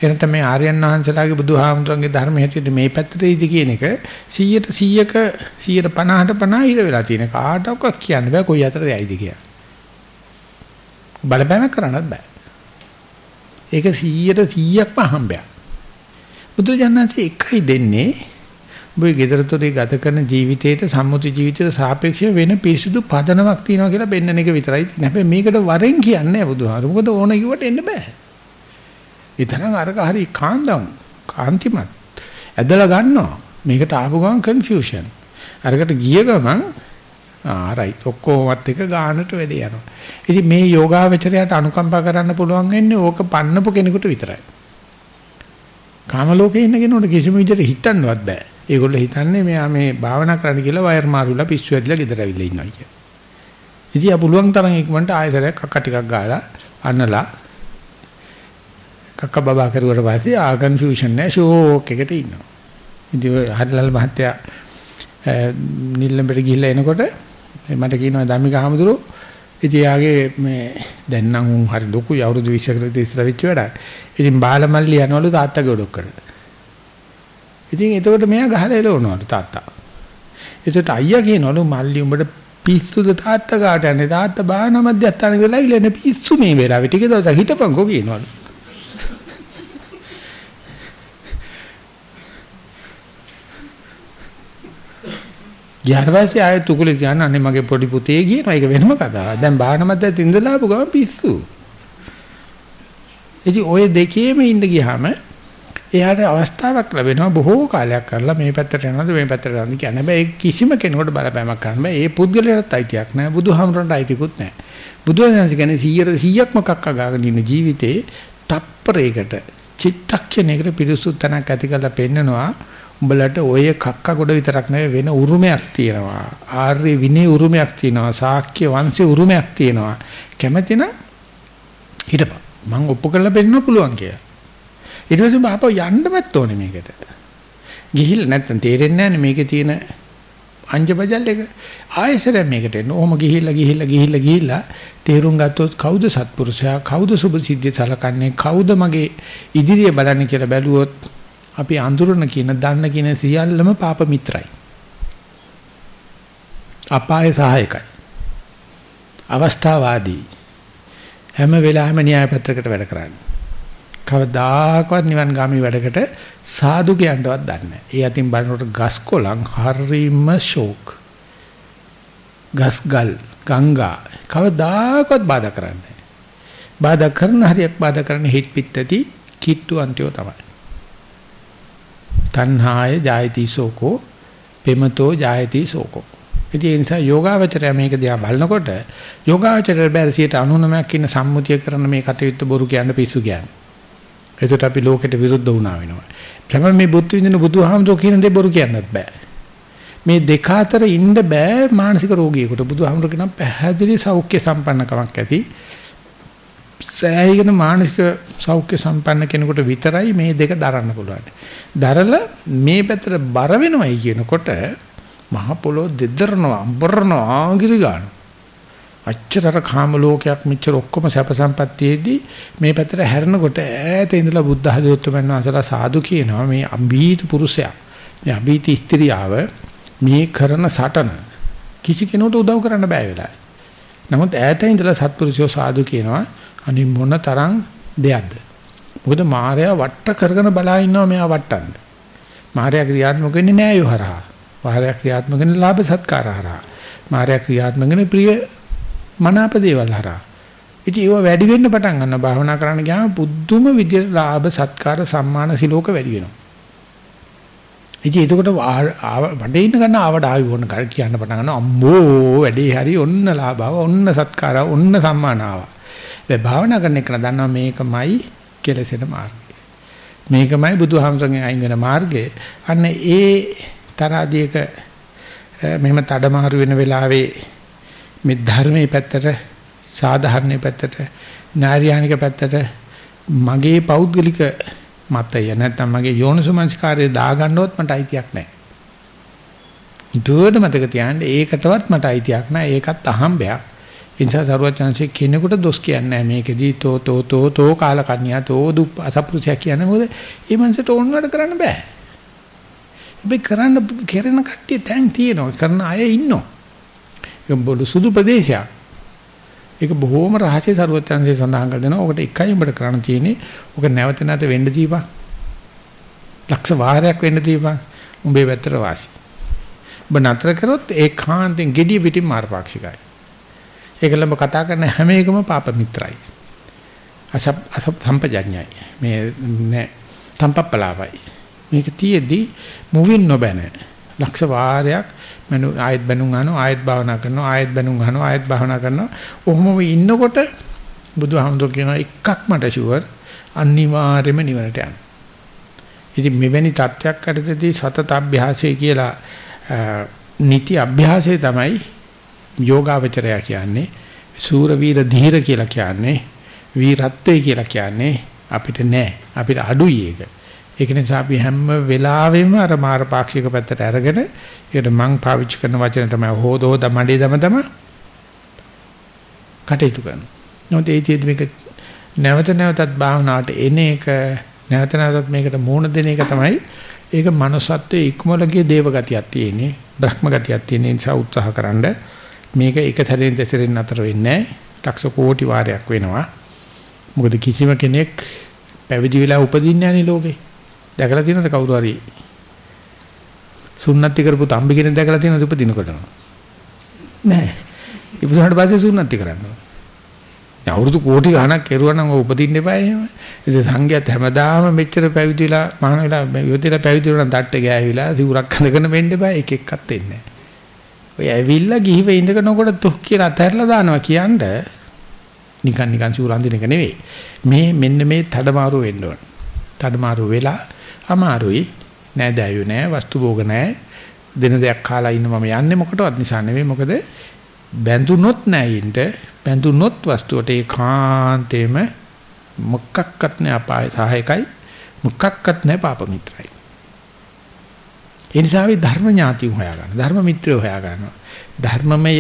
එහෙනම් තමයි ආර්යයන් වහන්සේලාගේ බුදුහාමුදුරන්ගේ ධර්ම හැටියට මේ පැත්තට ඉදි කියන එක 100ට 100ක 150ට 50 ඉර වෙලා තියෙන කාටවත් කියන්න බෑ කොයි අතරද යයිද කියලා. බලපෑමක් කරන්නත් බෑ. ඒක 100ට 100ක්ම හම්බයක් බුදුජානනාංශේ එකයි දෙන්නේ ඔබේ ගෙදරතොරේ ගත කරන ජීවිතේට සම්මුති ජීවිතයට සාපේක්ෂව වෙන පිරිසුදු පදනමක් තියෙනවා කියලා පෙන්වන එක විතරයි තියෙන්නේ. හැබැයි මේකට වරෙන් කියන්නේ බුදුහාර. මොකද ඕන කිව්වට එන්න බෑ. ඊතරම් අරක හරි කාන්දම් කාන්තිමත්. ඇදලා ගන්නවා. මේකට ආපු ගමන් කන්ෆියුෂන්. අරකට ගිය ගමන් ආ රයිට් ඔක්කොමත් එක ගානට වැඩේ යනවා. ඉතින් මේ යෝගාවචරයට අනුකම්පා කරන්න පුළුවන් වෙන්නේ ඕක පන්නපු කෙනෙකුට විතරයි. කාම ලෝකේ ඉන්න කෙනෙකුට කිසිම විදිහට හිතන්නවත් බෑ. ඒගොල්ලෝ හිතන්නේ මෙයා මේ භාවනා කරන්න කියලා වයර් මාරුලා පිස්සු ඇදලා ගෙදර ඇවිල්ලා ඉන්නවා කියලා. ඉතින් ආ පුළුවන් තරම් ඉක්මනට ආයතරයක් කක්ක ටිකක් ගාලා අන්නලා කක්ක බබා කරුවට පස්සේ ආ කන්ෆියුෂන් නැහැ ෂෝක් එකට ඉන්නවා. ඉතින් හරිලල් මහත්තයා නිල්ලඹට ගිහිල්ලා එනකොට මට කියනවා ධම්මික හාමුදුරුවෝ ඉතින් යාගේ මේ දැන් නම් උන් හරි ලොකුයි අවුරුදු 20කට ඉස්සර වෙච්ච වැඩක්. ඉතින් බාලමල්ලි යනවලු තාත්තගේ ඔඩොක්කට. ඉතින් එතකොට මෙයා ගහලා එලවනවලු තාත්තා. එතකොට අයියා කියනවලු මල්ලි උඹට පිස්සුද තාත්තා කාට යන්නේ තාත්තා බාහන මැදයන් ඉඳලා ඉල්ලන්නේ පිස්සු මේ වෙලාවේ ටික දවසක් හිටපන්කෝ කියනවලු. ගියාට පස්සේ ආයෙත් උකුලේ තියන්න අනේ මගේ පොඩි පුතේ කියනවා ඒක වෙනම කතාවක්. දැන් බාහන මැදයන් ඉඳලා ආපු ගමන් පිස්සු. ඉතින් ඔය දෙකේම ඉඳ ගියාම එයාට අවස්ථාවක් ලැබෙනවා බොහෝ කාලයක් කරලා මේ පැත්තට යනවාද මේ පැත්තට යනවාද කියන්නේ. හැබැයි කිසිම කෙනෙකුට බලපෑමක් කරන්න බෑ. ඒ පුද්ගලයාට අයිතියක් නෑ. බුදුහාමුදුරන්ට අයිතිකුත් නෑ. බුදුරජාණන් කියන්නේ 100 100ක්ම කක්ක ගාගෙන ඉන්න ජීවිතේ තප්පරයකට චිත්තක්ෂණයකට පිරිසුදු තැනක් ඇති කරලා පෙන්නනවා. උඹලට ඔය කක්ක ගොඩ විතරක් නෙවෙයි වෙන උරුමයක් තියෙනවා. ආර්ය විනය උරුමයක් තියෙනවා. ශාක්‍ය වංශේ උරුමයක් තියෙනවා. කැමැති නම් හිටපන්. මං ඔප්පු කරලා පෙන්නන්න පුළුවන් කියලා. ඊට පස්සේ බාපා යන්නමත් ඕනේ මේකට. ගිහිල්ලා නැත්තම් තේරෙන්නේ නැහැ මේකේ තියෙන අංජබජල් එක ආයෙසර මේකට එන්න. ඔහොම ගිහිල්ලා ගිහිල්ලා ගිහිල්ලා ගිහිල්ලා තේරුම් ගත්තොත් කවුද සත්පුරුෂයා කවුද සුභ සිද්ධිය සලකන්නේ කවුද මගේ ඉදිරිය බලන්නේ කියලා බැලුවොත් අපි අඳුරන කියන දන්න කියන සියල්ලම පාප මිත්‍රයි. අපාය සහායකයි. අවස්ථාවාදී හැම වෙලාවෙම න්‍යාය පත්‍රයකට වැඩ කරන්නේ. කවදාකවත් නිවන් ගාමි වැඩකට සාදු කියන්නවත් දන්නේ නැහැ. ඒ අතින් බලනකොට ගස් කොළන් හරීම ෂෝක්. ගස් ගල් ගංගා කවදාකවත් බාධා කරන්නේ නැහැ. බාධා කරන හරියක් බාධා කරන හිත් පිටති කිට්ටු අන්තිෝ තමයි. තණ්හාය ජායති සෝකෝ පෙමතෝ ජායති සෝකෝ ඉතින් ඒ නිසා යෝගාවචරය මේක දිහා බලනකොට යෝගාවචරය බැර 99ක් ඉන්න සම්මුතිය කරන මේ කටයුත්ත බොරු කියන්න පිස්සු කියන්නේ. ඒකට අපි ලෝකෙට විරුද්ධ වුණා වෙනවා. තමයි මේ බුද්ධ විඳින බුදුහාමුදුරුවෝ කියන දේ බොරු කියන්නත් බෑ. මේ දෙක අතර ඉන්න බෑ මානසික රෝගියෙකුට. බුදුහාමුදුරුවෝ කියන පැහැදිලි සෞඛ්‍ය සම්පන්නකමක් ඇති. සෑහීගෙන මානසික සෞඛ්‍ය සම්පන්න කෙනෙකුට විතරයි මේ දෙක දරන්න පුළුවන්. දරලා මේ පැත්තට බර වෙනවයි කියනකොට මහ පොළොව දෙදරනවා අඹරනවා ආගිරි ගන්න. අච්චරතර කාම ලෝකයක් මෙච්චර ඔක්කොම සැප සම්පත්තියේදී මේ පැත්තට හැරෙනකොට ඈත ඉඳලා බුද්ධ හදවතෙන් අසලා සාදු කියනවා මේ අභීත පුරුෂයා මේ අභීත ස්ත්‍රියාව මේ කරන සටන කිසි කෙනෙකුට උදව් කරන්න බෑ වෙලාවයි. නමුත් ඈත ඉඳලා සත්පුරුෂයෝ සාදු කියනවා අනි මොන තරම් දෙයක්ද? මොකද මායя වට කරගෙන බලා ඉන්නවා මෙයා වටන්න. මායя ක්‍රියාත්මක වෙන්නේ නෑ යෝහරහා. මායя ක්‍රියාත්මක වෙන්නේ ලාභ සත්කාරහරහා. මායя ක්‍රියාත්මක වෙන්නේ ප්‍රිය මනාප දේවල් හරහා. ඉතින් ඒව වැඩි වෙන්න පටන් ගන්නවා භාවනා කරන්න ගියාම පුදුම විදියට ලාභ සත්කාර සම්මාන සිලෝක වැඩි වෙනවා. ඉතින් එතකොට වඩේ ඉන්න ගන්න ආවඩ ආවි වොන්න කර කියන්න පටන් ගන්නවා අම්මෝ වැඩේ හරි ඔන්න ලාභව ඔන්න සත්කාර ඔන්න සම්මාන ආවා. ඒ භාවනා කරන එක දන්නවා මේකමයි කෙලසෙන මාර්ගය. මේකමයි බුදුහාමසගෙන් අයින් වෙන මාර්ගය. අන්න ඒ තරාදීක මෙහෙම තඩමාරු වෙන වෙලාවේ මේ ධර්මයේ පැත්තට සාධාරණයේ පැත්තට නාර්යානික පැත්තට මගේ පෞද්ගලික මතය නැත්නම් මගේ යෝනිසමංස්කාරය දාගන්නවත් මට අයිතියක් නැහැ. දුවඩ මතක තියාගන්න ඒකටවත් මට අයිතියක් නැහැ. ඒකත් අහම්බයක්. ඒ නිසා සරුවචාන්සේ කෙනෙකුට දොස් කියන්නේ නැහැ මේකෙදී තෝ තෝ තෝ තෝ කාලකන්‍යා තෝ දුප් අසප්පුරුෂයා කියන්නේ මොකද? මේ මනසට ඕන වැඩ කරන්න බෑ. හැබැයි කරන්න කෙරෙන කට්ටිය තැන් තියෙනවා. කරන අය ඉන්නවා. ඒක බොළු සුදු ප්‍රදේශයක්. ඒක බොහොම රහසේ සරුවචාන්සේ සඳහන් කර දෙනවා. ඔකට එකයි උඹට කරන්න තියෙන්නේ. ඔක නැවත නැවත වෙන්න දීපන්. ලක්ෂ වාරයක් වෙන්න දීපන්. උඹේ වැතර වාසි. ඔබ නතර කරොත් ඒකාන්තෙන් gediya පිටින් මාර්ගපාක්ෂිකයි. ඒකලම කතා කරන හැම එකම පාප මිත්‍රයි. අසප් අසප් සම්පජඤ්ඤයි. මේ නෑ තම්පප්පලාවයි. මේක තියේදී මුවින් නොබැන ලක්ෂ වාරයක් මනු ආයත් බැනුම් අහනවා ආයත් භාවනා කරනවා ආයත් බැනුම් අහනවා ආයත් භාවනා කරනවා. ඔහොම ඉන්නකොට බුදුහාමුදුරු කියනවා එකක් මට ෂුවර් අනිවාර්යයෙන්ම නිවනට යන්න. ඉතින් මෙවැනි තත්ත්වයක් අතරදී සතත අභ්‍යාසය කියලා නිති අභ්‍යාසය තමයි යෝගාවචරය කියන්නේ සූර වීර ධීර කියලා කියන්නේ වීරත්වය කියලා කියන්නේ අපිට නෑ අපිට අඩුයි ඒක. ඒක නිසා අපි හැම වෙලාවෙම අර මාරපාක්ෂික පැත්තට අරගෙන ඒකට මං පාවිච්චි කරන වචන තමයි හොද හොද මඩේ දම දම කටයුතු කරනවා. නමුත් ඒ චේත මේක නැවත නැවතත් භාවනාවට එන එක නැවත නැවතත් මේකට මූණ දෙන එක තමයි ඒක manussත්වයේ ඉක්මලගේ දේව ගතියක් තියෙන්නේ බ්‍රහ්ම ගතියක් තියෙන නිසා උත්සාහකරනද මේක එක සැරෙන් දෙසරෙන් අතර වෙන්නේ නැහැ. ලක්ෂ කෝටි වාරයක් වෙනවා. මොකද කිසිම කෙනෙක් පැවිදි වෙලා උපදින්නේ නැහැ ලෝකේ. දැකලා තියෙනවද කවුරු හරි? සුන්නත්ති කරපු තම්බි කෙනෙක් දැකලා තියෙනවද උපදිනකොටම? නැහැ. ඉපදුනාට පස්සේ සුන්නත්ති කරනවා. දැන් අවුරුදු කෝටි ගණක් කෙරුවා නම් උපදින්න එපා එහෙම. ඉතින් සංඝයාත් හැමදාම මෙච්චර පැවිදිලා මහාන වෙලා යොදලා පැවිදිලා නම් තට්ටේ ගෑවිලා සිවුරක් හඳගෙන වෙන්න එපා එක එක්කත් එන්නේ ඔය ඇවිල්ලා ගිහිව ඉඳගෙනකොට තුක් කියලා අතහැරලා දානවා කියන්නේ නිකන් නිකන් සිවුර අඳින එක නෙවෙයි. මේ මෙන්න මේ තඩමාරු වෙන්න ඕන. තඩමාරු වෙලා අමාරුයි. නෑදෑයෝ නෑ, වස්තු භෝග නෑ. දින දෙයක් කාලා ඉන්න මම යන්නේ මොකටවත් නිසා නෙවෙයි. මොකද බැඳුනොත් නෑ ඉන්න. බැඳුනොත් වස්තුවට ඒකාන්තේම මොකක්වත් නෑ අපාය සහායකයි. මොකක්වත් නෑ පාප මිත්‍රයි. ඒ නිසා අපි ධර්ම ඥාති හොයාගන්න. ධර්ම මිත්‍රයෝ හොයාගන්නවා. ධර්මමය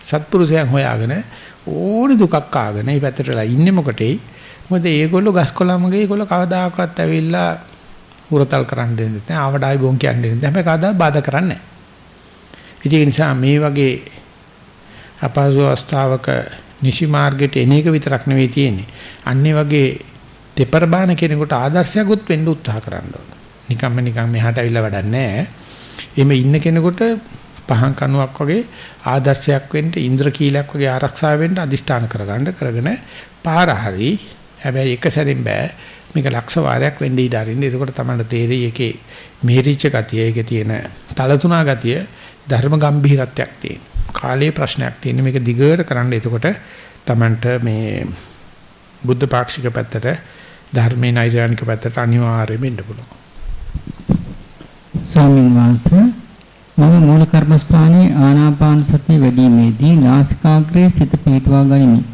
සත්පුරුෂයන් හොයාගෙන ඕනි දුකක් ආගෙන මේ පැත්තටලා ඉන්නේ මොකටේ? මොකද ඒගොල්ලෝ ගස්කොළමගේ ඒගොල්ලෝ කවදාකවත් ඇවිල්ලා උරතල් කරන්න දෙන්නේ නැහැ. ආවඩායි බොන් කියන්නේ නැහැ. හැබැයි කවදා බාධා කරන්නේ නැහැ. ඒ නිසා මේ වගේ අපහසු අවස්ථාවක නිසි මාර්ගයට එන එක විතරක් නෙවෙයි තියෙන්නේ. අන්නේ වගේ දෙපර බාන කෙනෙකුට ආදර්ශයක්වත් වෙන්න උත්සාහ කරන්න ඕන. නිකම්ම නිකම් මෙහාට ඇවිල්ලා වැඩක් නැහැ. එimhe ඉන්න කෙනෙකුට පහන් කණුවක් වගේ ආදර්ශයක් වෙන්න ඉන්ද්‍රකීලයක් වගේ ආරක්ෂා වෙන්න අදිෂ්ඨාන කරගන්න කරගෙන පාර හරි හැබැයි එක සැරින් බෑ මේක ලක්ෂ වාරයක් වෙන්න ඉඩ අරින්න. එතකොට තමයි තේරෙයි ඒකේ මිහිරිච්ච ගතිය. ඒකේ තියෙන තලතුණා ගතිය ධර්ම ගම්භීරත්වයක් තියෙන. කාලයේ ප්‍රශ්නයක් තියෙන. මේක දිගට කරන්න. එතකොට Tamanට මේ බුද්ධ පාක්ෂික පැත්තට ධර්මේ නෛර්යානික පැත්තට අනිවාර්යයෙන්ම එන්න පුළුවන්. ස්වාමීන් වහන්සේ මම මූල කර්මස්ථානයේ ආනාපාන සතිය වැඩිීමේදී නාසිකාග්‍රයේ සිත පිටවා ගනිමි.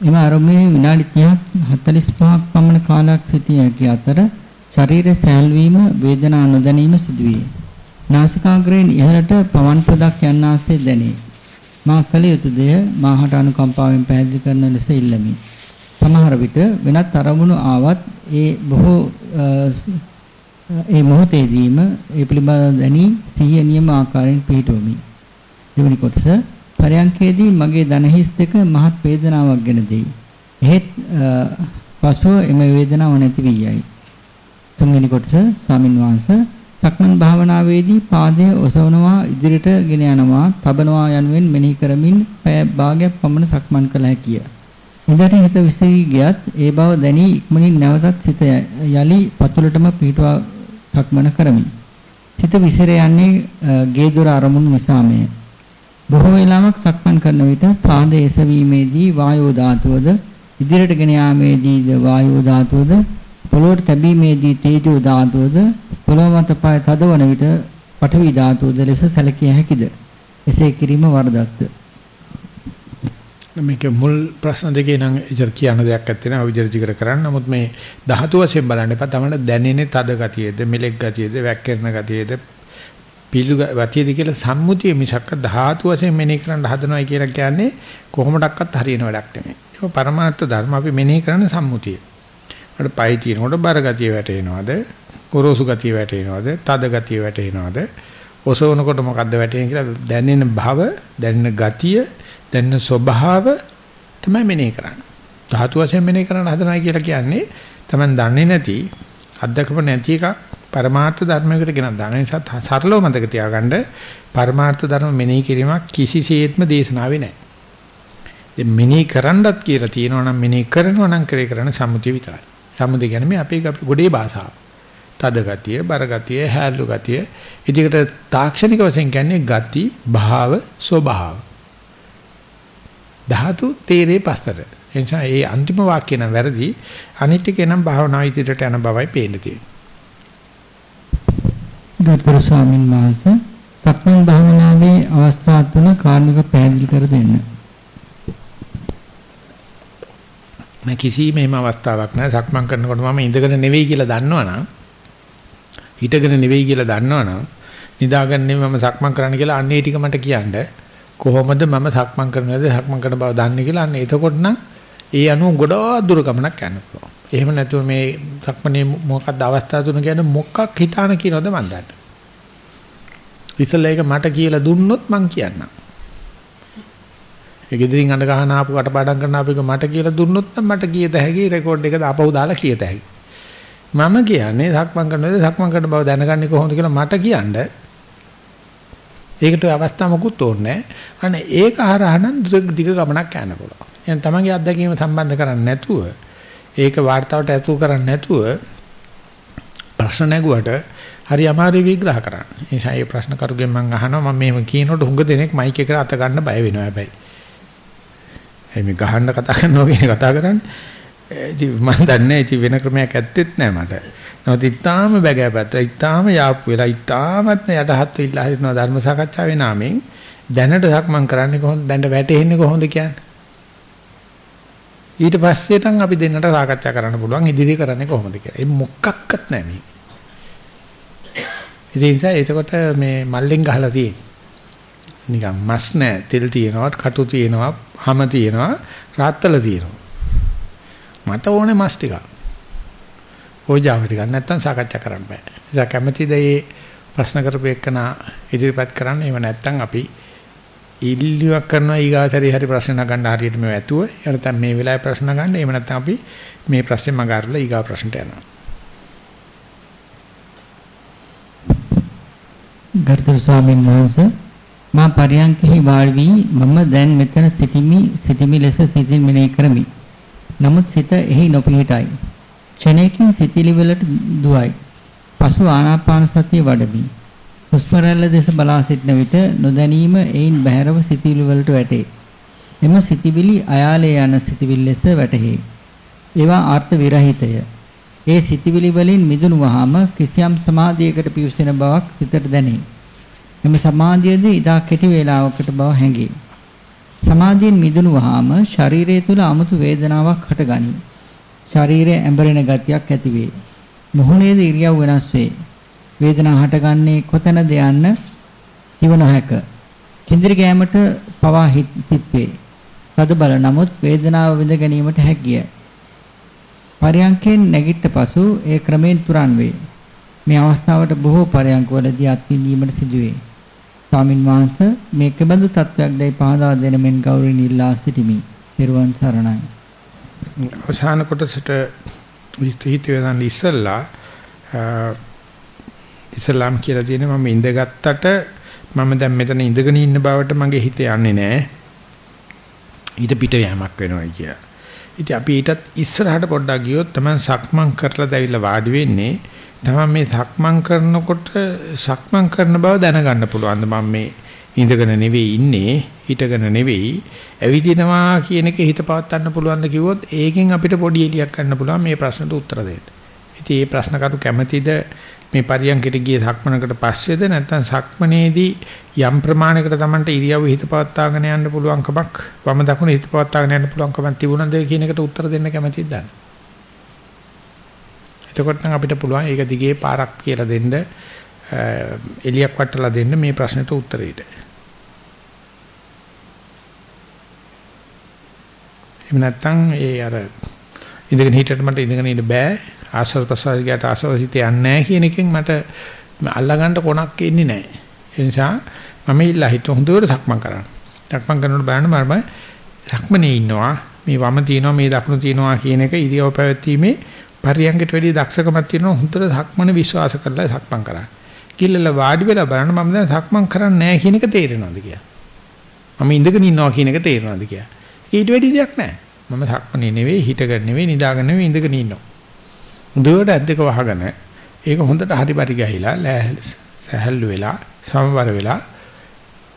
එම ආරම්භයේ විනාඩි 30ක් 45ක් පමණ කාලයක් සිටිය හැකි අතර ශරීර සැල්වීම වේදනා නොදැනීම සිදුවේ. නාසිකාග්‍රයෙන් ඉහළට පවන් පොදක් යන්නාසේ දැනේ. මා කල යුතු දෙය මාහට අනුකම්පාවෙන් පැහැදිලි කරන ලෙස ඉල්ලමි. සමහර විට වෙනත් අරමුණු ආවත් ඒ බොහෝ ඒ මොහොතේදීම ඒ පිළිබඳව දැනි සිහිය නියම ආකාරයෙන් පිහිටුවමි. දෙවනි කොටස පරයන්කේදී මගේ දනහිස් දෙක මහත් වේදනාවක් ගෙන දෙයි. එහෙත් පසුව එම වේදනාව නැති වී යයි. තුන්වෙනි කොටස ස්වාමින් වහන්සේ සක්මන් භාවනාවේදී පාදය ඔසවනවා ඉදිරියට ගෙන යනවා තබනවා යනුවෙන් මෙනෙහි කරමින් පැය භාගයක් පමණ සක්මන් කළ හැකිය. ඉඳට හිත විසිරී ගියත් ඒ බව දැනි ඉක්මනින් නැවතත් සිත යලි පතුලටම පිටවා සක්මන කරමි. සිත විසිර යන්නේ ගේ දොර අරමුණු නිසාමය. බොහෝ වේලාවක් සක්මන් කරන විට පාදයේ එසවීමේදී වායෝ ධාතුවද ඉදිරියට ගෙන යාමේදීද වායෝ ධාතුවද පොළොවට තැබීමේදී තේජෝ ධාතුවද පොළොව මත පය තදවන විට පඨවි ධාතුවද ලෙස සැලකිය හැකිද? එසේ කිරීම වරදක්ද? මේක මුල් ප්‍රශ්න දෙකේ නම් ඉතර කියන දෙයක් ඇත්තේ නැහැ. විදිහට දිගට කරන්න. නමුත් මේ ධාතු වශයෙන් බලන්න එපා. තමයි දැනෙන්නේ තද ගතියද, මෙලෙක් ගතියද, වැක්කිරන ගතියද, පිළු ගතියද කියලා සම්මුතිය මිසක්ක ධාතු වශයෙන් මෙනෙහි කරන්න හදනවයි කියලා කියන්නේ කොහොමඩක්වත් හරියන වැඩක් නෙමෙයි. ඒක පරමාර්ථ ධර්ම අපි මෙනෙහි කරන සම්මුතිය. අර පයි තියෙනකොට බර ගතිය වැටෙනවද, ගොරෝසු ගතිය වැටෙනවද, තද ගතිය වැටෙනවද, ඔසවනකොට මොකද්ද වැටෙන්නේ කියලා දැනෙන භව, දැනෙන ගතිය දැන්න ස්වභාව තමයි මෙනෙහි කරන්නේ. ධාතු වශයෙන් මෙනෙහි කරන්න හදනයි කියලා කියන්නේ Taman දන්නේ නැති අත්දකප නැති එකක් පරමාර්ථ ධර්මයකට ගෙන දාන නිසා සරලව මතක තියාගන්න පරමාර්ථ ධර්ම මෙනෙහි කිරීමක් කිසිසේත්ම දේශනාවේ නැහැ. දැන් මෙනෙහි කරන්නත් කියලා තියෙනවා නම් මෙනෙහි කරනවා නම් කරේ කරන සම්මුතිය විතරයි. සම්මුතිය කියන්නේ මේ අපේ ගොඩේ භාෂාව. තද ගතිය, බර ගතිය, හැලු ගතිය. ඉදිකට තාක්ෂණික වශයෙන් කියන්නේ ගති, භාව, ස්වභාව. ධාතු තේරේ පස්සට. ඒ නිසා ඒ අන්තිම වාක්‍ය නම් වැරදි. අනිත් ටික නම් භාවනා ඉදිරියට යන බවයි පේන්න තියෙන්නේ. ගරුතර ස්වාමීන් වහන්සේ සක්මන් භාවනාවේ අවස්ථා තුන කාර්මික පැහැදිලි කර දෙන්න. මම කිසිම එහෙම අවස්ථාවක් නැහැ සක්මන් කරනකොට මම ඉඳගෙන නෙවෙයි කියලා දන්නවනම් හිටගෙන නෙවෙයි කියලා දන්නවනම් නිදාගෙන නෙවෙයි මම සක්මන් කරන්න කියලා අන්නේ ටික මට කියන්නේ කොහොමද මම සක්මන් කරනවද සක්මන් කරන බව දන්නේ කියලා අන්න එතකොට නම් ඒ අනුව ගොඩාක් දුර ගමනක් යන්න පුළුවන්. එහෙම නැතුව මේ සක්මනේ මොකක්ද අවස්ථා තුන කියන්නේ මොකක් හිතාන කියනවද මන් දන්නේ. ඉතල ඒක මට කියලා දුන්නොත් මං කියන්නම්. ඒ ගෙදරින් අඬ ගහන ආපු කටපාඩම් කරන ආපු එක මට කියලා දුන්නොත් නම් මට කියත හැකි රෙකෝඩ් එක ආපහු දාලා කියත හැකි. මම කියන්නේ සක්මන් කරනවද සක්මන් කරන බව දැනගන්නේ කොහොමද කියලා මට කියන්නේ ඒකට අවස්ථා මොකුත් ඕනේ නැහැ. අනේ ඒක හරහා නම් දිග ගමනක් යන්න පුළුවන්. එහෙනම් තමන්ගේ අත්දැකීම සම්බන්ධ කරන්නේ නැතුව ඒක වார்த்தාවට ඇතුල් කරන්නේ නැතුව ප්‍රශ්න නැගුවට හරි අමාරුයි විග්‍රහ කරන්න. ඒ නිසා මේ ප්‍රශ්න කරුගෙන් මම අහනවා මම මේව කියනකොට හුඟ දෙනෙක් මයික් එකට අත ගන්න බය වෙනවා හැබැයි. ඒ මේ ගහන්න කතා කරනවා කියන කතා කරන්නේ. ඉතින් මම දන්නේ ඉතින් වෙන ක්‍රමයක් ඇත්තෙත් නෑ මට. නමුත් ඊටාම බැගෑපැත්ත, ඊටාම යාප්පු වෙලා ඊටාමත් යටහත් වෙලා හිටන ධර්ම සාකච්ඡාවේ නාමයෙන් දැනට සක්මන් කරන්නේ කොහොමද? දැනට වැටෙන්නේ කොහොමද කියන්නේ? ඊට පස්සේ නම් අපි දෙන්නට සාකච්ඡා කරන්න පුළුවන් ඉදිරිය කරන්නේ කොහොමද කියලා. ඒ මොකක්වත් නැහැ මේ. ඒ නිසා එතකොට මේ මල්ලෙන් ගහලා තියෙන්නේ. නිකන් මස් නැහැ, තෙල් තියෙනවා, කටු තියෙනවා, හැම තියෙනවා, රාත්තල තියෙනවා. මට ඕනේ මස් ටිකක්. ඕජාව ටිකක් නැත්තම් සාකච්ඡා කරන්න බෑ. ඒ කැමැතිද මේ ප්‍රශ්න කරපු එකන ඉදිරිපත් කරන්න. එහෙම නැත්තම් අපි ඉල්ලුවක් කරනවා ඊගාසරි හරි ප්‍රශ්න නගන්න හරියට මේ ඇතුව. එහෙනම් මේ වෙලාවේ ප්‍රශ්න ගන්න. එහෙම නැත්නම් අපි මේ ප්‍රශ්නේ මගහරලා ඊගා ප්‍රශ්නට යනවා. ගරුතර ස්වාමීන් වහන්සේ මා පරියන්කෙහි වාඩි වී මම දැන් මෙතන සිටිමි සිටිමි ලෙස සිතින් මෙනෙහි කරමි. නමුත් සිත එහි නොපිහිටයි. ක්ෂණයකින් සිතිලි වලට දුවයි. පසු ආනාපාන සතිය වඩමි. හුස්ම රැල්ල දෙස බලා සිටන විට නොදැනීම එයින් බැහැරව සිතිවිලි වලට වැටේ. එම සිතිවිලි අයාලේ යන සිතිවිලි ලෙස වැටහි. ඒවා අර්ථ විරහිතය. ඒ සිතිවිලි වලින් මිදුණු වහම කිසියම් සමාධියකට පිවිසෙන බවක් සිතට දැනේ. එම සමාධියද ඉදා කෙටි වේලාවකට බව හැඟේ. සමාධියෙන් මිදුණු වහම ශරීරය තුල 아무තු වේදනාවක් හටගනී. ශරීරයේ ඇඹරෙන ගතියක් ඇතිවේ. මොහොනේද ඉරියව් වෙනස් වේ. වේදනාව හටගන්නේ කොතැනද යන්න කිව නොහැක. කිඳිරි ගෑමට පවා සිත් වේ. තද බල නමුත් වේදනාව විඳ ගැනීමට හැකිය. පරයන්කෙන් නැගිට පසු ඒ ක්‍රමෙන් තුරන් වේ. මේ අවස්ථාවට බොහෝ පරයන්කවලදී අත්විඳීමට සිදුවේ. ස්වාමින් වහන්සේ මේ කෙබඳු තත්වයක් දැයි පහදා දෙන මෙන් ගෞරවණීය ඉල්ලා සිටිමි. පෙරවන් සරණයි. අවසාන කොටසට විස්තරිත වෙනන් ඉස්සල්ලා ඉස්ලාම් කියලා තියෙනවා මම ඉඳගත්තට මම දැන් මෙතන ඉඳගෙන ඉන්න බවට මගේ හිත යන්නේ නැහැ. ඊට පිට යෑමක් වෙනවා කිය. ඉතින් අපි ඊටත් ඉස්සරහට පොඩ්ඩක් ගියොත් තමයි සක්මන් කරලා දැවිලා වාඩි වෙන්නේ. තමයි මේ සක්මන් කරනකොට සක්මන් කරන බව දැනගන්න පුළුවන්. මම මේ ඉඳගෙන නෙවෙයි ඉන්නේ හිටගෙන නෙවෙයි ඇවිදිනවා කියන එක හිත පවත්වන්න පුළුවන්ද කිව්වොත් ඒකෙන් අපිට පොඩි එලියක් ගන්න පුළුවන් මේ ප්‍රශ්නට උත්තර දෙන්න. ඉතින් මේ ප්‍රශ්න කරු කැමැතිද මේ පරියන්කට ගිය සක්මනකට පස්සේද නැත්නම් සක්මනේදී යම් ප්‍රමාණයකට Tamanට ඉරියව්ව හිත පවත්වාගෙන යන්න පුළුවන් කමක් වම දකුණ හිත පවත්වාගෙන යන්න පුළුවන් කමක් තිබුණාද කියන එකට උත්තර දෙන්න කැමතිද දැන්. එතකොට නම් අපිට පුළුවන් ඒක දිගේ පාරක් කියලා දෙන්න එලියක් වටලා දෙන්න මේ ප්‍රශ්නෙට උත්තරේට. එහෙම නැත්නම් ඒ අර ඉඳගෙන හිටියට මට ඉඳගෙන ඉන්න බෑ ආස්වාද ප්‍රසවාස ගියට ආස්වාසිත යන්නේ නැහැ කියන එකෙන් මට අල්ලගන්න කොනක් එන්නේ නැහැ. ඒ නිසා මම ඉල්ලා හිට හොඳට සක්මන් කරන්න. සක්මන් කරනකොට බලන්න මම සක්මනේ ඉන්නවා. මේ වම තියෙනවා මේ දකුණ තියෙනවා කියන එක ඉරියව් පැවැත්ීමේ පරියංගට වැඩි දක්ෂකමක් තියෙනවා හොඳට සක්මන විශ්වාස කරලා සක්මන් කරන්න. කිල්ලල වාඩි වෙලා බලන්න මම දැන් සක්මන් කරන්නේ නැහැ කියන එක තේරෙනවද කියලා. මම ඉඳගෙන ඉන්නවා කියන එක තේරෙනවද කියලා. ඊට වැඩි දෙයක් නැහැ. මම සක්මනේ නෙවෙයි හිටගෙන නෙවෙයි නිදාගෙන නෙවෙයි ඉඳගෙන ඉන්නවා. හොඳට ඇද්දක වහගෙන ඒක හොඳට හරි පරි ගහිලා සැහැල්ලු වෙලා සමබර වෙලා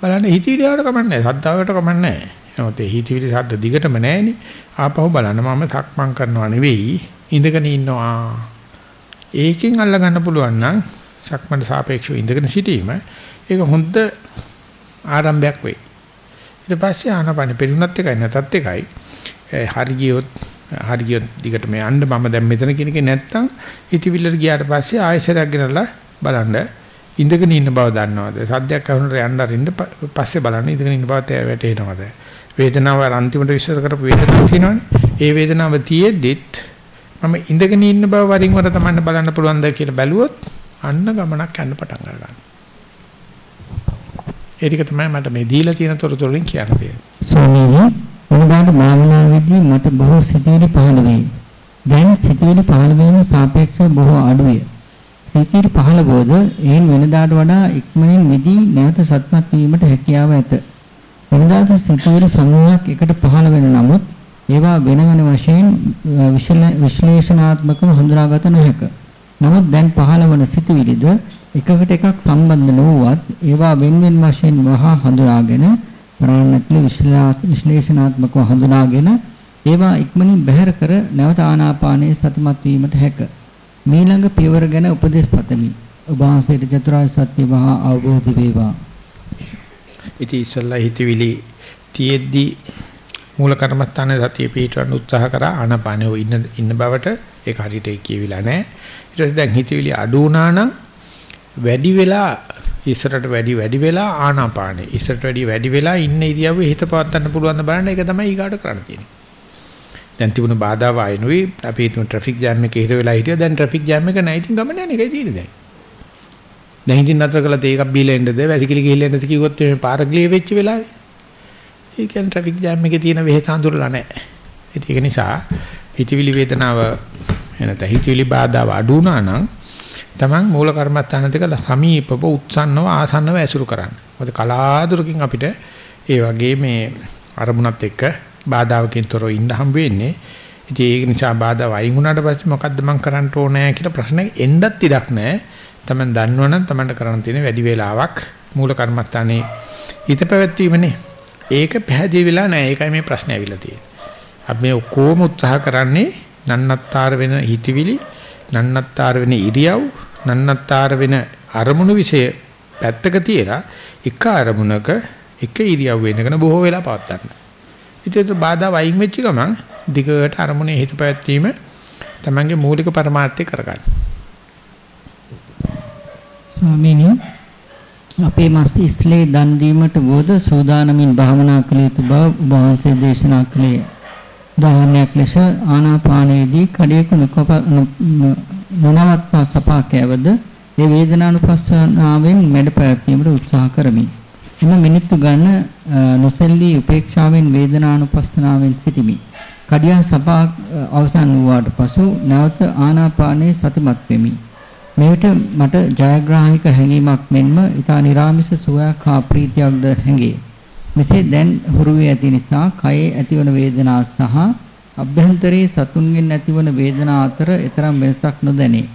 බලන්න හිතවිලි වලට කමන්නේ සද්දාවට කමන්නේ නමුත් ඒ හිතවිලි සද්ද දිගටම නැහෙනි. ආපහු බලන්න මම සක්මන් කරනවා නෙවෙයි ඉඳගෙන ඉන්නවා. ඒකෙන් අල්ල ගන්න පුළුවන් නම් සක්මන්ට සාපේක්ෂව ඉඳගෙන සිටීම ඒක හොඳ ආරම්භයක් වෙයි. ඊට පස්සේ ආනපන පෙරුණත් එකයි නැතත් එකයි. හරි ගියොත් හරි ගියොත් දිගටම යන්න. මම දැන් මෙතන කියන එක නැත්තම් හිතවිල්ලට ගියාට පස්සේ ආයෙසරයක් ගෙනලා බලන්න. ඉඳගෙන ඉන්න බව දන්නවද? සද්දයක් අහුනට යන්න අරින්න පස්සේ බලන්න ඉඳගෙන ඉන්න බව වැටේනවද? වේදනාව අන්තිමට විශ්සර කරපු වේදනාවක් තියෙනවනේ. ඒ වේදනාව තියෙද්දිත් මම ඉඳගෙන ඉන්න බව වරින් වර තමයි බලන්න පුළුවන්ද කියලා බැලුවොත් අන්න ගමනක් යන්න පටන් ගන්නවා ඒක තමයි මට මේ දීලා තියෙන තොරතුරු වලින් කියන්න තියෙන්නේ. ස්වාමීනි වුණාට භාවනාවේදී මට බොහෝ සිතිවිලි පහළ වේ. දැන් සිතිවිලි පහළ වීම සාපේක්ෂව බොහෝ අඩුය. සිතිවිලි පහළ වුවද එයින් වෙනදාට වඩා ඉක්මනින් මිදී නැවත සත්‍යමත් වීමට හැකියාව ඇත. වෙනදාට සිතිවිලි සමූහයක් එකට පහළ වෙන නමුත් ඒවා වෙන වෙන වශයෙන් විශ්ලේෂණාත්මකව හඳුනාගත නොහැක. නමුත් දැන් පහළ වන සිතිවිලිද එකකට එකක් සම්බන්ධ නොවුවත් ඒවා වෙන වෙන වශයෙන් වහා හඳුනාගෙන ප්‍රාණත්ල විශ්ලේෂණාත්මකව හඳුනාගෙන ඒවා ඉක්මනින් බැහැර කර නැවත ආනාපානයේ සතිමත් වීමට හැක. මීළඟ පියවර ගැන උපදෙස් පතමි. ඔබ වහන්සේට චතුරාර්ය සත්‍ය මහා අවබෝධ වේවා. ඉතින් ඉස්සල්ලා හිතවිලි තියෙද්දි මූල කර්මස්ථානයේ සතිය පිටවන්න උත්සාහ කරා ආනපානෙ ඉන්න ඉන්න බවට ඒක හරියට කියවිලා නැහැ. ඊට පස්සේ දැන් හිතවිලි අඩු වුණා නම් වැඩි වෙලා ඉස්සරට වැඩි වැඩි වෙලා ආනාපානෙ ඉස්සරට වැඩි වැඩි වෙලා ඉන්න ඉරියව්වේ හිත පවත්වන්න පුළුවන් ද බලන්න ඒක තමයි ඊගාට කරන්න තියෙන්නේ. දැන් තිබුණ බාධා වයින්ුයි අපි හිතමු ට්‍රැෆික් ජෑම් එකේ හිර වෙලා හිටියා දැන් ට්‍රැෆික් ජෑම් එක නැහැ ඉතින් ගමන යන්නේ ඒකයි තියෙන්නේ දැන්. දැන් ඉතින් නතර කළා තේ එකක් බීලා එන්නද වැසිකිලි ගිහිල්ලා එන්නද කිව්වොත් මේ පාර ග්ලිය වෙච්ච වෙලාවේ. ඒ කියන්නේ ට්‍රැෆික් ජෑම් එකේ තියෙන වෙහෙස අඳුරලා නැහැ. ඒක නිසා හිතවිලි වේදනාව එනත හිතවිලි බාධාව අඩු වුණා නම් Taman මූල කර්මස්ථාන දෙක සමීපව උත්සන්නව ආසන්නව ඇසුරු කරන්න. මොකද කලාතුරකින් අපිට ඒ වගේ මේ අරමුණත් එක්ක බාධාවකින් තොරව ඉන්න හම්බ වෙන්නේ. ඉතින් ඒක නිසා බාධා වයින් වුණාට පස්සේ මොකද්ද මම කරන්න ඕනේ කියලා ප්‍රශ්නේ එන්නත් ඉඩක් නැහැ. Taman දන්නවනම් Tamanට කරන්න තියෙන වැඩි වේලාවක් මූල කර්මස්ථානේ හිත පැවැත්වීමනේ. ඒක පැහැදිලි වෙලා නැහැ. ඒකයි මේ ප්‍රශ්නේ ඇවිල්ලා තියෙන්නේ. අපි මේ ඔක්කොම උත්සාහ කරන්නේ නන්නත්තර වෙන හිතවිලි, නන්නත්තර වෙන ඉරියව්, නන්නත්තර වෙන අරමුණු વિશે පැත්තක තියලා එක අරමුණක එක ඉරියව් වෙනකන බොහෝ වෙලා පවත්වන්න. ඉතින් බාධා වයින් වෙච්ච ගමන් දිගට අරමුණේ හිත පැවැත්වීම තමන්ගේ මූලික පරමාර්ථය කරගන්න. ස්වාමීනි අපේ මස්තිස්ලේ දන් දීමට බෝධ සෝදානමින් භාවනා කළ යුතු බව ඔබ වහන්සේ දේශනා කළේ. උදාහරණයක් ලෙස ආනාපානයේදී කඩේක නොනවත්වා සපා කෑවද ඒ වේදනානුපස්සනාවෙන් මැඩ පැවැත්වීමට උත්සාහ කරමි. එම මිනිත්තු ගන්න නොසැලී උපේක්ෂාවෙන් වේදනානුපස්සනාවෙන් සිටිමි. කඩියන් සපා අවසන් වූාට පසු නැවත ආනාපානයේ සතිමත් වෙමි. මෙවිට මට ජයග්‍රාහක හැඟීමක් මෙන්ම ඊතා නිරාමිස සුවයක් හා ප්‍රීතියක්ද හැඟේ. මෙසේ දැන් හුරු වී ඇති නිසා කයේ ඇතිවන වේදනා සහ අභ්‍යන්තරයේ සතුන්ගෙන් ඇතිවන වේදනා අතර තරම් වෙනසක් නොදැනේ.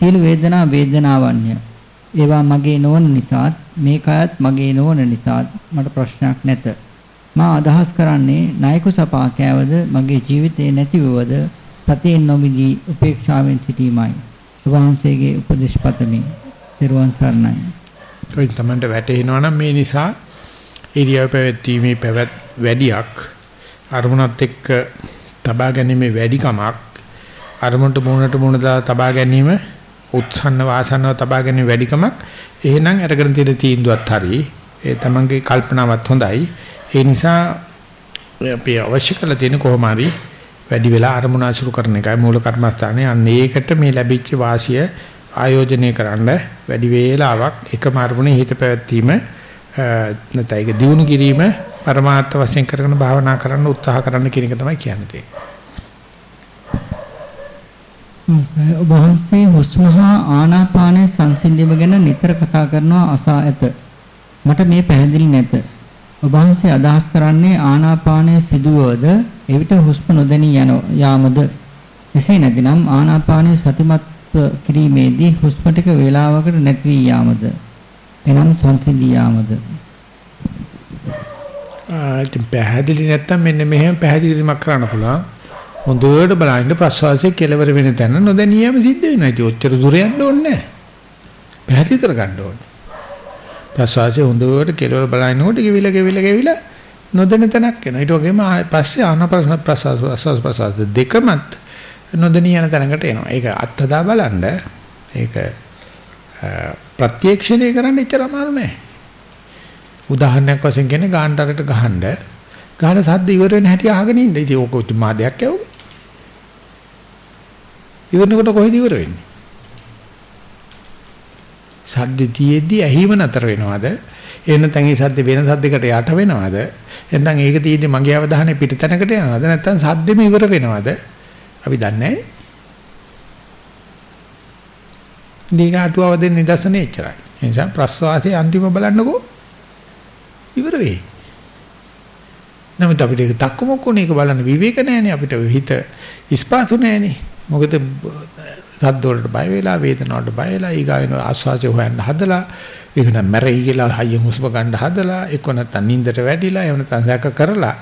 සියලු වේදනා වේදනාවන්ය. ඒවා මගේ නොවන නිසාත් මේ කයත් මගේ නොවන නිසාත් මට ප්‍රශ්නයක් නැත. මා අදහස් කරන්නේ ණයක සපා කෑවද මගේ ජීවිතේ නැතිවවද සතියෙන් නොමිදී උපේක්ෂාවෙන් සිටීමයි. වහන්සේගේ උපදේශ පතමි. ත්වන් සරණයි. ඒ තමයි වැටෙනවා නම් මේ නිසා ඉරියව් පැවැත්ීමේ පැවැත් වැඩියක් අරමුණත් එක්ක තබා ගැනීම වැඩිකමක් අරමුණට මුණට මුණ දාලා තබා ගැනීම උත්සන්න වාසනව තබා ගැනීම වැඩිකමක්. එහෙනම් අරගෙන තියෙන තීන්දුවත් හරි ඒ තමන්ගේ කල්පනාවත් හොඳයි. ඒ නිසා අපි අවශ්‍ය කරලා තියෙන කොහොම හරි වැඩි වෙලා අරමුණ අසුරු කරන එකයි මූල කර්මස්ථානේ අන්න ඒකට මේ ලැබිච්ච වාසිය ආයෝජනය කරන්න වැඩි වේලාවක් එකම අරමුණේ හිත පැවැත්වීම නැත්නම් ඒක දිනු කිරීම පරමාර්ථ වශයෙන් කරගෙන භාවනා කරන්න උත්සාහ කරන්න කියන එක තමයි කියන්නේ. ඔබ වහන්සේ හුස්ම හා ආනාපානයේ සංසිඳීම ගැන නිතර කතා කරනවා අසා ඇත. මට මේ පැහැදිලි නැත. ඔබ වහන්සේ අදහස් කරන්නේ ආනාපානයේ සිදුවවද එවිට හුස්ම නොදැනී යන යාමද? එසේ නැතිනම් ආනාපානයේ සතිමත් කිරීමේදී හුස්ම ටික වේලාවකට නැති වී යාමද? එනම් සංසිඳී යාමද? ආ ඉතින් පැහැදිලි නැත්තම් මෙන්න මෙහෙම පැහැදිලිමක් කරන්න පුළුවන්. හොඳට බලන්න ප්‍රසවාසයේ කෙලවර වෙන තැන නොදැනියම සිද්ධ වෙනවා. ඉතින් ඔච්චර දුර යන්න ඕනේ නැහැ. පැහැදිලි කරගන්න ඕනේ. ප්‍රසවාසයේ හොඳට කෙලවර බලනකොට ගෙවිලා ගෙවිලා ගෙවිලා නොදැන තැනක් එනවා. ඊට වගේම පස්සේ ආනපන ප්‍රසවාස ප්‍රසවාස ප්‍රසවාස දෙකමත් නොදැනී යන තැනකට එනවා. ඒක අත්දා බලන්න ඒක ප්‍රත්‍යක්ෂණය කරන්න එච්චර අමාරු නෑ. උදාහරණයක් වශයෙන් කියන්නේ ගාන්ටරට ගහනද ගහන සද්ද ඉවර වෙන හැටි අහගෙන ඉන්න. ඉතින් ඕක මාදයක් ඇවුවේ. ඉවරනකොට කොහෙද ඉවර වෙන්නේ? සද්ද තියේදී ඇහිම නතර වෙනවද? එහෙම නැත්නම් ඒ සද්ද වෙන සද්දයකට යට වෙනවද? නැත්නම් ඒක තියෙන්නේ මගේ අවධානය පිටතැනකට යනවද? නැත්නම් සද්දෙම ඉවර වෙනවද? අපි දන්නේ නැහැ. දීගාටුවව දෙන්න නිදර්ශනේ එච්චරයි. ඒ නිසා ප්‍රස්වාසයේ අන්තිම බලන්නකෝ ඉවර වෙයි. නමුත් අපිට ඒක තක්කමුක්කුනේ ඒක බලන්න විවේක නැහැනේ අපිට හිත ඉස්පාසු නැහැනේ. මොකද සද්ද වලට බය වෙලා වේදනාවට බය වෙලා ඊගාවෙන ආස්වාදය හොයන්න හදලා ඒක නම් මැරෙයි කියලා හයියෙන් හුස්ම ගන්න හදලා එක්ක නැත්තම් නින්දට වැටිලා එහෙම නැත්තම් සැක කරලා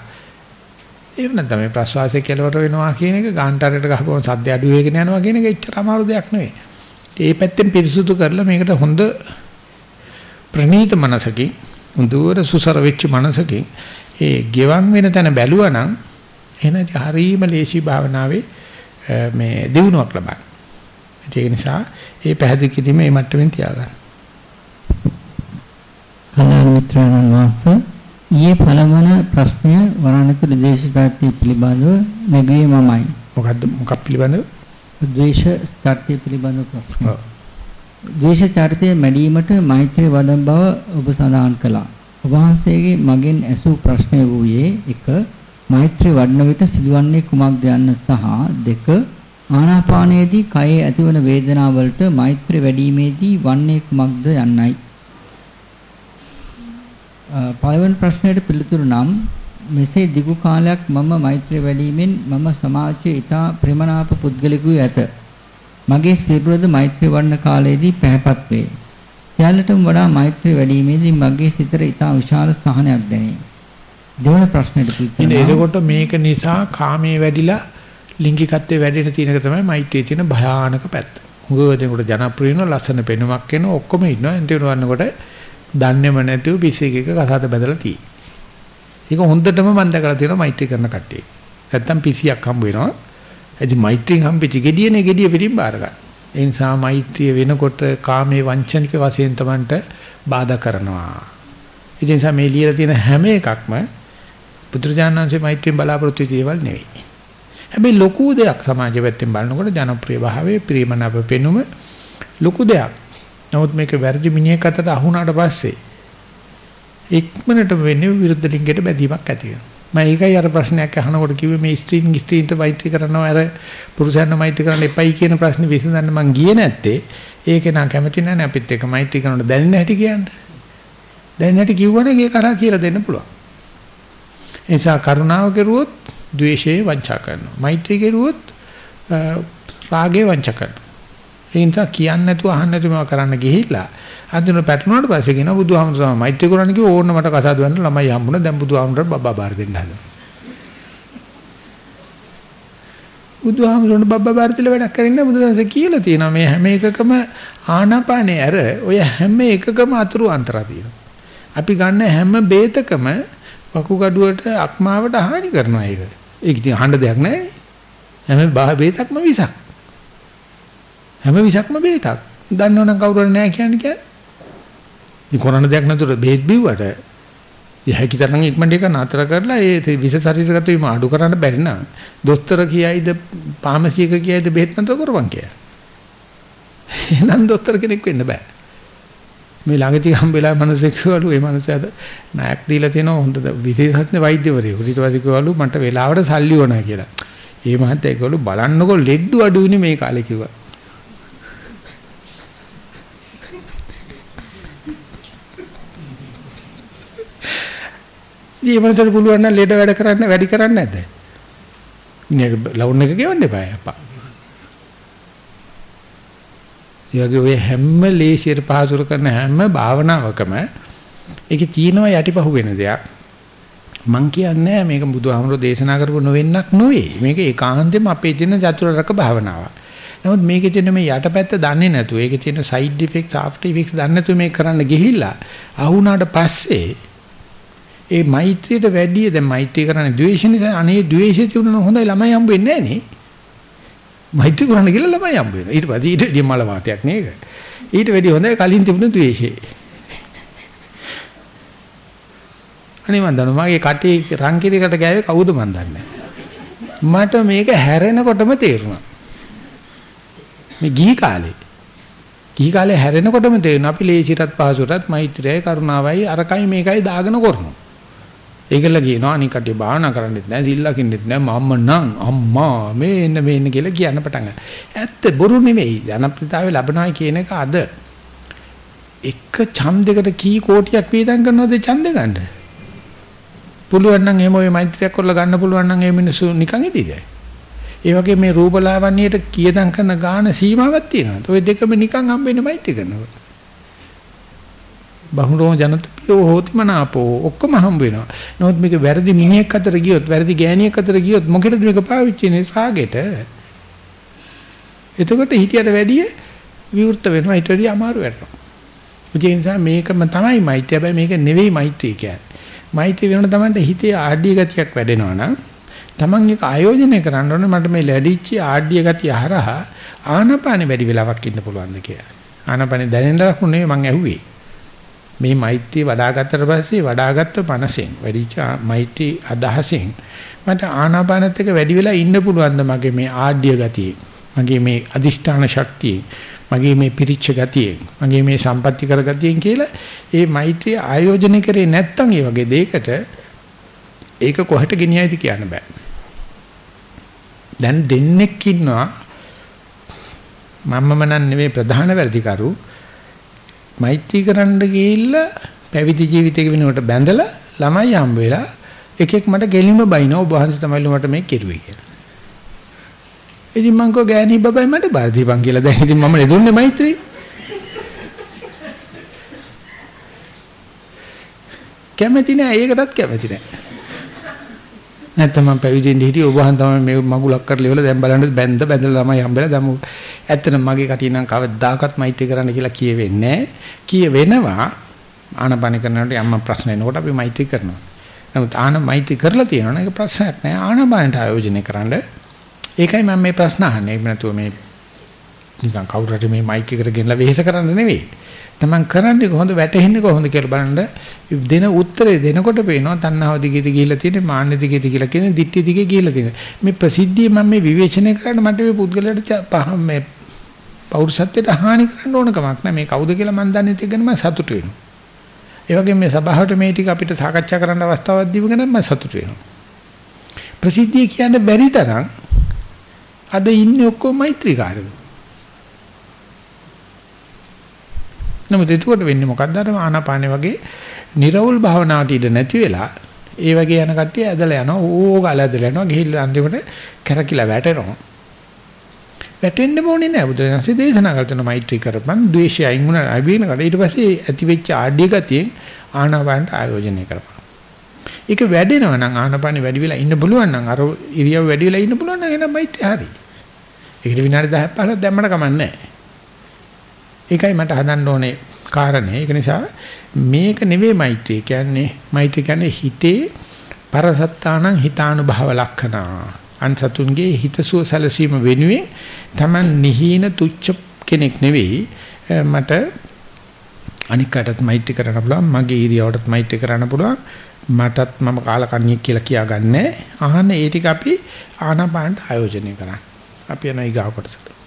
එහෙම නැත්නම් මේ ප්‍රසවාසයේ කෙලවර වෙනවා කියන එක ගාන්ටරයට ගහපුවම සද්ද අඩු වෙගෙන යනවා කියන එක එච්චර අමාරු දෙයක් නෙවෙයි. ඒ පැත්තෙන් පිරිසුදු කරලා මේකට හොඳ ප්‍රණීත මනසකින් හොඳට සුසර වෙච්ච මනසකින් ඒ ගෙවන් වෙන තැන බැලුවා නම් එහෙනම් හරීම ලේසි භාවනාවේ මේ දිනුවක් ලබන්න. ඒක නිසා ඒ පැහැදිලි කිරීම මේ මට්ටමින් තියාගන්න. කල්‍යාණ මිත්‍රයන්න් වහන්සේ ඊයේ පළවන ප්‍රශ්නය වරණතුල දේශිතාර්ථය පිළිබඳව නැගුවේ මමයි. මොකද්ද මොකක් පිළිබඳව? ද්වේෂ ස්ථාර්ථය පිළිබඳව ප්‍රශ්න. ද්වේෂ චරිතය මැඩීමට මෛත්‍රී වඩන බව ඔබ සඳහන් කළා. ඔබ වහන්සේගේ මගෙන් ඇසූ ප්‍රශ්නය වූයේ 1 මෛත්‍රී වඩන විට සිදුවන්නේ කුමක්ද යන්න සහ දෙක ආනාපානයේදී කයේ ඇතිවන වේදනාවලට මෛත්‍රී වැඩිීමේදී වන්නේ කුමක්ද යන්නයි. පළවෙනි ප්‍රශ්නයට පිළිතුරු නම් මෙසේ දිගු කාලයක් මම මෛත්‍රී වැඩිමෙන් මම සමාජයේ ඊටා ප්‍රේමනාප පුද්ගලිකු ඇත. මගේ සිරුරද මෛත්‍රී වඩන කාලයේදී පැහැපත් වේ. සියල්ලටම වඩා මෛත්‍රී වැඩිීමේදී මගේ සිතට ඊටා විශාල සහනයක් දැනේ. දෙවන ප්‍රශ්නෙට පිළිතුරු. එතකොට මේක නිසා කාමයේ වැඩිලා ලිංගිකත්වයේ වැඩෙන තියෙනක තමයි මෛත්‍රියේ තියෙන භයානක පැත්ත. හුඟවදෙකුට ජනප්‍රිය වෙන ලස්සන පෙනුමක් එන ඔක්කොම ඉන්නවා. එතන වන්නකොට දන්නේම නැතුව පිස්සෙක් එක කතාත බැදලා තියෙයි. ඒක හොඳටම මම දැකලා තියෙනවා මෛත්‍රී කරන කට්ටිය. නැත්තම් පිසියක් හම්බ වෙනවා. එදි මෛත්‍රියෙන් හම්බෙච්ච gediyeනේ gediye පිටින් බාර ගන්න. ඒ නිසා මෛත්‍රිය වෙනකොට කාමයේ වංචනික වශයෙන් Tamanට බාධා කරනවා. ඒ නිසා මේ ලියලා තියෙන හැම එකක්ම බුදුරජාණන්සේ මෛත්‍රියෙන් බලාපොරොත්තු වෙච්ච දේවල් නෙවෙයි. හැබැයි ලොකු දෙයක් සමාජ පැත්තෙන් බලනකොට ජනප්‍රිය භාවයේ ප්‍රේමනාප පෙනුම ලොකු දෙයක්. නමුත් මේක වැරදි මිනිහෙක් අතට අහුණාට පස්සේ ඉක්මනට වෙන්නේ විරුද්ධ ලිංගයට බැඳීමක් ඇති වෙනවා. මම ඒකයි අර ප්‍රශ්නයක් අහනකොට කිව්වේ මේ ස්ත්‍රීන් ස්ත්‍රීන්ට මෛත්‍රී කරනවා අර පුරුෂයන්ට මෛත්‍රී කරන්න එපයි කියන ප්‍රශ්නේ විසඳන්න මං ගියේ නැත්තේ ඒක නා කැමති නැහැ අපිත් එක්ක මෛත්‍රී කරනකොට දැනෙන්න හැටි කියන්නේ. දැනෙන්න හැටි කිව්වනේ ඒක කරා කියලා දෙන්න පුළුවන්. ඒ නිසා කරුණාව කෙරුවොත් ද්වේෂයේ වංචා කරනවා. මෛත්‍රී කෙරුවොත් රාගේ වංචා කරනවා. ඒ නිසා කියන්නේ නැතුව අහන්න නැතුව මේවා කරන්න ගිහිල්ලා අන්තිමට පැටලුණාට පස්සේ කියන බුදුහාමුදුරුවෝ මෛත්‍රී කරන්න කිව්ව ඕන්න මට කසාද වෙන්න ළමයි හම්බුණා දැන් බුදුහාමුදුරුවෝ බබ්බා බාර දෙන්න හදනවා. බුදුහාමුදුරුවෝ බබ්බා බාර දෙල වැඩක් කරන්නේ බුදුරජාණන්සේ කියලා තියෙනවා මේ හැම එකකම ආනාපානේ ඇර ඔය හැම එකකම අතුරු අන්තරා තියෙනවා. අපි ගන්න හැම බේතකම වකුගඩුවට අක්මාවට හානි කරනවා ඒක. ඒක ඉතින් අහන්න දෙයක් නැහැ. හැම බේතක්ම විසක්. හැම විසක්ම බේතක්. දන්නවනම් කවුරු නැහැ කියන්නේ කියන්නේ. ඉතින් කරන්න දෙයක් නැතුව බේත් බිව්වට යහකි තරම් ඉක්මනට එක නතර කරලා ඒ විස ශරීරගත වීම අඩු කරන්න බැරි නම් දොස්තර කියයිද පාමසියක කියයිද බෙහෙත් නතර කරපන් කියලා. එහෙනම් දොස්තර කෙනෙක් වෙන්න බෑ. මේ ළඟදී හම්බෙලා මිනිස්සු කිව්වලු ඒ මිනිස්සයාද ණයක් දීලා තියෙනවා හොඳ විශේෂඥ වෛද්‍යවරයෙකු. ඊට පස්සේ කිව්වලු මට වෙලාවට සල්ලි ඕනෑ කියලා. ඒ මහත්තයා කිව්වලු බලන්නකො ලෙඩ්ඩු අඩුයිනේ මේ කාලේ කිව්වා. ඉතින් මේ මනසට පුළුවන් නම් ලෙඩ වැඩ කරන්න වැඩි කරන්නේ නැද්ද? ඉන්නේ ලවුන් එක ගෙවන්න එපා අප්පා. යෝගී ඔය හැම ලේසියට පහසුර කරන හැම භාවනාවකම ඒකේ තියෙනවා යටිපහුව වෙන දෙයක්. මං කියන්නේ මේක බුදුහාමුදුරෝ දේශනා කරපු නොවෙන්නක් නෙවෙයි. මේක ඒකාන්තයෙන්ම අපේ දින චතුරාර්යක භාවනාවක්. නමුත් මේකේ තියෙන මේ යටපැත්ත දන්නේ නැතුව ඒකේ තියෙන සයිඩ් ඉෆෙක්ට්ස් ආෆ්ටර් ඉෆෙක්ට්ස් දන්නේ නැතුව මේක කරන්න ගිහිල්ලා අහුණාට පස්සේ ඒ මෛත්‍රියට වැඩිය දැන් මෛත්‍රී කරන්නේ ද්වේෂ නිසා අනේ ද්වේෂය තිබුණා හොඳයි ළමයි හම්බ වෙන්නේ නැහැ නේ. මෛත්‍රී කරන්න ගිහලා ළමයි හම්බ වෙනවා. ඊට පස්සේ ඊට වැඩි මල වාතයක් නේද? ඊට වැඩි හොඳයි කලින් තිබුණ ද්වේෂය. අනේ මන් දන්නවා මගේ කටේ රංකිරයකට ගෑවේ කවුද මන් දන්නේ මට මේක හැරෙනකොටම තේරුණා. මේ ගිහි කාලේ ගිහි කාලේ හැරෙනකොටම තේරෙනවා අපි ලේසියටත් පහසුටත් මෛත්‍රියයි කරුණාවයි අරකයි මේකයි දාගෙන කරනවා. ඒකල කියනවා අනික කටේ භාවනා කරන්නෙත් නැහැ සිල්ලකින්නෙත් නැහැ මම්ම නම් අම්මා මේ එන්න මේ එන්න කියලා කියන්න පටන් ගන්නවා. ඇත්ත බොරු නෙවෙයි. ජනප්‍රියතාවය ලැබනවායි කියන එක අද එක ඡන්දයකට කී කෝටියක් වේදම් කරනවද ඡන්ද ගන්න? පුළුවන් නම් එහෙම ඔය මෛත්‍රියක් කරලා ගන්න පුළුවන් නම් ඒ මිනිස්සු නිකන් ඉදීද? ඒ වගේ මේ රූපලාවන්‍යයට කීයදම් කරන ගාන සීමාවක් තියෙනවා. ඔය දෙකම නිකන් හම්බෙන්නේ මෛත්‍රී කරනකොට. බහුරෝ ජනතපියෝ හෝති මනාපෝ ඔක්කොම හම්බ වෙනවා. නමුත් මේක වැරදි මිනිහෙක් අතර ගියොත් වැරදි ගෑණියෙක් අතර ගියොත් මොකටද මේක පාවිච්චි වෙන්නේ රාගෙට? එතකොට හිතියට වැඩිය විවෘත වෙනවා ඊට වැඩිය අමාරු වෙනවා. ඒ නිසා මේකම තමයි මෛත්‍රිය. හැබැයි මේක නෙවෙයි මෛත්‍රිය කියන්නේ. මෛත්‍රිය වෙනකොට තමයි හිතේ ආඩ්‍ය ගතියක් වැඩෙනවා නම් Taman එක ආයෝජනය කරන්න ඕනේ මට මේ ලැබිච්ච ආඩ්‍ය ගතිය හරහා ආනපානෙ වැඩි වෙලාවක් ඉන්න පුළුවන්ද කියලා. ආනපානෙ දැනෙන්න ලකුණු නෙවෙයි මං ඇහුවේ. මේ මෛත්‍රිය වඩා ගත්තට පස්සේ වඩාගත්ත මනසෙන් වැඩිච මෛත්‍රී අදහසෙන් මට ආනාපානත් එක්ක වැඩි වෙලා ඉන්න පුළුවන්ද මගේ මේ ආඩ්‍ය ගතිය මගේ මේ අදිෂ්ඨාන ශක්තිය මගේ මේ පිරිච්ච ගතිය මගේ මේ සම්පත්‍ති කර ගතියෙන් කියලා ඒ මෛත්‍රිය ආයෝජනය කරේ නැත්තම් ඒ වගේ දෙයකට ඒක කොහෙට ගෙනියයිද කියන්න බෑ. දැන් දෙන්නෙක් ඉන්නවා. මමම නන් නෙවෙයි ප්‍රධාන වැඩිකරු. මෛත්‍රී කරන්න ගිහිල්ලා පැවිදි ජීවිතයක වෙනකොට බැඳලා ළමයි හම්බ වෙලා එකෙක් මට ගෙලිම බයිනෝ ඔබ වහන්සේ තමයි මට මේ කෙරුවේ කියලා. ඉතින් මං කෝ ගෑණි බබයි මට බාර දීපන් කියලා දැන් ඉතින් මම නෙදුන්නේ මෛත්‍රී. කැමැති නෑ ඒකටත් කැමැති නෑ. නැත්නම් මම පැවිදෙන්න හිටියේ ඔබ වහන් තමයි මේ මගුලක් කරලා ඉවල දැන් බලන්න බැඳ බැඳලා ළමයි හම්බෙලා දැන් ඇත්තටම මගේ කටින් නම් කවදාකවත් මෛත්‍රී කරන්න කියලා කියවෙන්නේ නැහැ. කියවෙනවා ආනපන කරනකොට යම්ම ප්‍රශ්න එනකොට අපි මෛත්‍රී කරනවා. නමුත් ආන මෛත්‍රී කරලා තියෙනවනේ ඒක ප්‍රශ්නයක් නෑ. ආනපනට ආයෝජනය කරන්න. ඒකයි මම මේ ප්‍රශ්න අහන්නේ. ඒක නැතුව මේ නිකන් කවුරු හරි මේ මයික් එකට ගෙනලා වෙහෙස කරන්න නෙවෙයි. තමන් කරන්නේ කොහොමද වැටෙන්නේ කොහොමද කියලා බලන්න දෙන උත්තරේ දෙනකොට පේනවා තණ්හාව දිගේද ගිහිලා තියෙන්නේ මාන්න දිගේද කියලා කියන දිට්ඨිය දිගේ ගිහිලා තියෙනවා මේ ප්‍රසිද්ධිය මම මේ විවේචනය කරන්න මට මේ පුද්ගලයාට පහ මේ පෞරුෂත්වයට හානි කරන්න ඕන කමක් නැහැ මේ කවුද කියලා මම දන්නේ නැති ගැන මම සතුටු වෙනවා. ඒ වගේම මේ සභාවට මේ ටික අපිට සාකච්ඡා කරන්න අවස්ථාවක් දීපගෙන මම සතුටු වෙනවා. ප්‍රසිද්ධිය කියන්නේ බැරි තරම් අද ඉන්නේ ඔක්කොම මෛත්‍රීකාරයෝ. නමුත් එතකොට වෙන්නේ මොකක්ද අර ආනාපානේ වගේ නිර්වුල් භාවනාවට ඉඩ නැති වෙලා ඒ වගේ යන කට්ටිය ඇදලා යනවා ඕගාල ඇදලා යනවා ගිහිල්ලා අන්තිමට කැරකිලා වැටෙනවා. වැටෙන්න ඕනේ නෑ. බුදුරජාණන්සේ දේශනා කරන මෛත්‍රී කරපන් ද්වේෂය අයින් වුණා අයිබේන කඩ ඊට පස්සේ ඇති වෙච්ච ආඩ්‍ය ගතියෙන් ආනාපානට ආයෝජනය කරපන්. ඒක වැඩෙනවා නම් ආනාපානෙ වැඩි වෙලා ඉන්න පුළුවන් නම් අර ඉරියව් වැඩි වෙලා ඉන්න පුළුවන් නම් එහෙනම් මෛත්‍රී හරි. ඒකට විනාඩි 10ක් 15ක් දැම්මට කමන්නේ නෑ. ඒකයි මට හදන්න ඕනේ කාරණේ. ඒක නිසා මේක නෙවෙයි මෛත්‍රිය කියන්නේ. මෛත්‍රිය කියන්නේ හිතේ පරසත්තානං හිතානුභව ලක්ෂණා. අන්සතුන්ගේ හිතසුව සැලසීම වෙනුවෙන් Taman නිහීන තුච්ච කෙනෙක් නෙවෙයි මට අනිකටත් මෛත්‍රී කරන්න පුළුවන් මගේ ඉරියවටත් මෛත්‍රී කරන්න පුළුවන් මටත් මම කාලකන්ණියෙක් කියලා කියාගන්නේ අහන්න ඒ ටික අපි ආනාපානට ආයෝජනය කරන්න අපි යන ඊගා කොටසට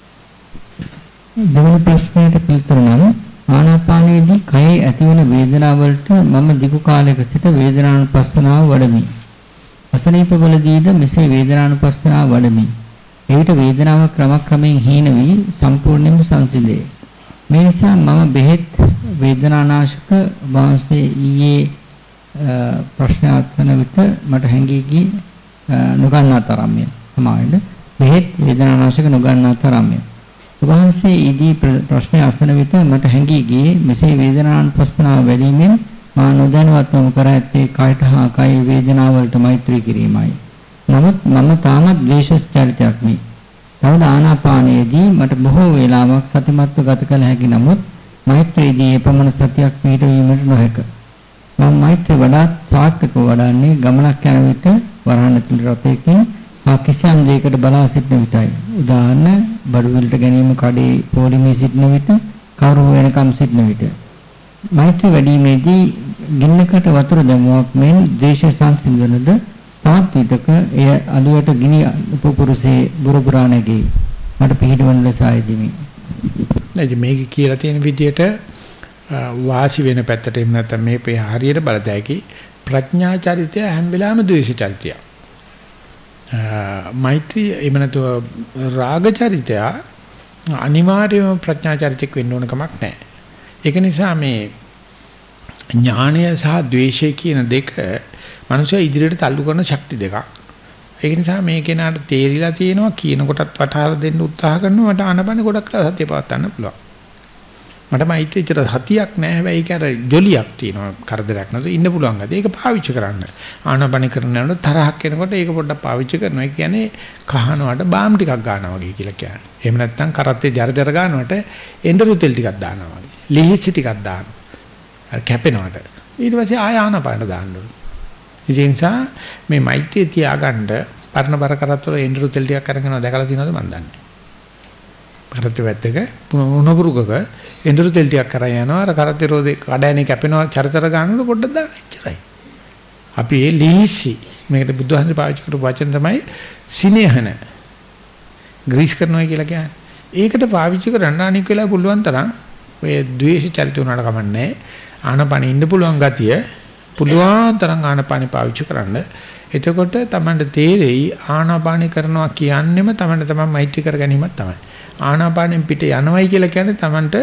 දෙවන ප්‍රශ්නයට පිළිතුර නම් ආනාපානයේදී කයේ ඇතිවන වේදනාවලට මම දිගු කාලයක සිට වේදනානුපස්සනාව වඩමි. අසනීපවලදීද මෙසේ වේදනානුපස්සනාව වඩමි. එවිට වේදනාව ක්‍රමක්‍රමයෙන් හීන වී සම්පූර්ණයෙන්ම සංසිඳේ. මේ නිසා මම බෙහෙත් වේදනානාශක වාසයේ ඊයේ ප්‍රශ්න අහන විට මට හැඟී ගිය නොගන්නා තරම්ය. සමාවෙන්න බෙහෙත් වේදනානාශක නොගන්නා තරම්ය. වහන්සේ ඊදී ප්‍රශ්න අසන විට මට හැඟී ගියේ මෙසේ වේදනානුපස්සනාව වැඩිමෙන් මා නොදැනුවත්වම කර ඇත්තේ කායට හා කාය වේදනාවලට මෛත්‍රී කිරීමයි. නමුත් මම තාමත් ද්වේෂ චරිතයක් නෙයි. තවද ආනාපානයේදී මට බොහෝ වේලාවක් සතිමත්ව ගත කළ හැකි නමුත් මෛත්‍රීදී එපමණ සතියක් පිටවීමට නොහැක. මම මෛත්‍රී වඩාත් සාර්ථකව වඩන්නේ ගමනක් යන විට වරහන් රථයකින් ආ කිසියම් දෙයකට බලා සිටින විටයි. උදාහරණ බඩුවලට ගැනීම කඩේ පොලිමේ සිටින විට කවුරු වෙනකම් සිටින විට. මෛත්‍රී වැඩිමේදී ගින්නකට වතුර දැමුවක් මෙන් ද්වේෂ සංසිඳනද තාත් විටක එය අලුවට ගිනි පුපුරුසේ බුරුබුරා නැගී මට පිළිවන ලෙස ආයදිමි. නැජ මේක කියලා තියෙන විදිහට වාසි වෙන පැත්තට එහෙම නැත්නම් මේ හරියට බලතැකි ප්‍රඥා චරිතය හැම වෙලාවෙම ද්වේෂ චරිතයක්. මෛත්‍රී එහෙම නැතුව රාග චරිතය අනිවාර්යයෙන්ම ප්‍රඥා චරිතයක් වෙන්න ඕන කමක් නැහැ. ඒක නිසා මේ ඥානය සහ ද්වේෂය කියන දෙක මනුෂ්‍ය ඉදිරියට තල්ලු කරන ශක්ති දෙකක්. ඒක නිසා මේ කෙනාට තේරිලා තියෙනවා කියන කොටත් වටහලා දෙන්න උත්සාහ කරනවා මට අනබන ගොඩක් සත්‍ය පවත්වන්න පුළුවන්. මට මෛත්‍රීචර සතියක් නැහැ හැබැයි ඒක අර ජොලියක් තියෙනවා කරදරයක් නැතුව ඉන්න පුළුවන් ගතිය. ඒක පාවිච්චි කරන්න. ආනපන කරනකොට තරහක් එනකොට ඒක පොඩ්ඩක් පාවිච්චි කරනවා. ඒ කියන්නේ කහනවට බාම් ටිකක් ගන්නවා වගේ කියලා කියන්නේ. එහෙම නැත්නම් කරත්තේ ජර ජර ගන්නවට එඬරු තෙල් ටිකක් දානවා වගේ. ලිහිසි ටිකක් දානවා. කැපෙනවට. ඊට පස්සේ ආය ආනපන දාන්න ඕනේ. ඒ නිසා මේ මෛත්‍රිය තියාගන්න පරණ බර කරත්තවල එඬරු තෙල් ටිකක් අරගෙන දැකලා තියෙනවද මන් දන්නේ. කරත්තේ වැද්දක උණපුරුකක එඬරු තෙල් ටිකක් කරා යනවා අර කරත්තේ රෝදේ කඩෑනේ කැපෙනවා චරචර ගන්නකොට පොඩ්ඩක් දාන්න ඉච්චරයි. අපි ඒ ලීසි මේකට බුදුහාමර පාවිච්චි කරපු වචන තමයි සිනේහන. ග්‍රීස් කරනවා කියලා කියන්නේ. ඒකට පාවිච්චි කරන්න අනික් වෙලාව පුළුවන් තරම් ඔය ද්වේෂ චරිත උනාට කමන්නේ ආනපන ඉන්න පුළුවන් ගතිය පුළුවන් තරම් ආනපන පාවිච්චි කරන්න. එතකොට Tamanට තේරෙයි ආනාපානි කරනවා කියන්නෙම Tamanට තමන් මෛත්‍රී කර ගැනීමක් තමයි. ආනාපානෙන් පිට යනවයි කියලා කියන්නේ Tamanට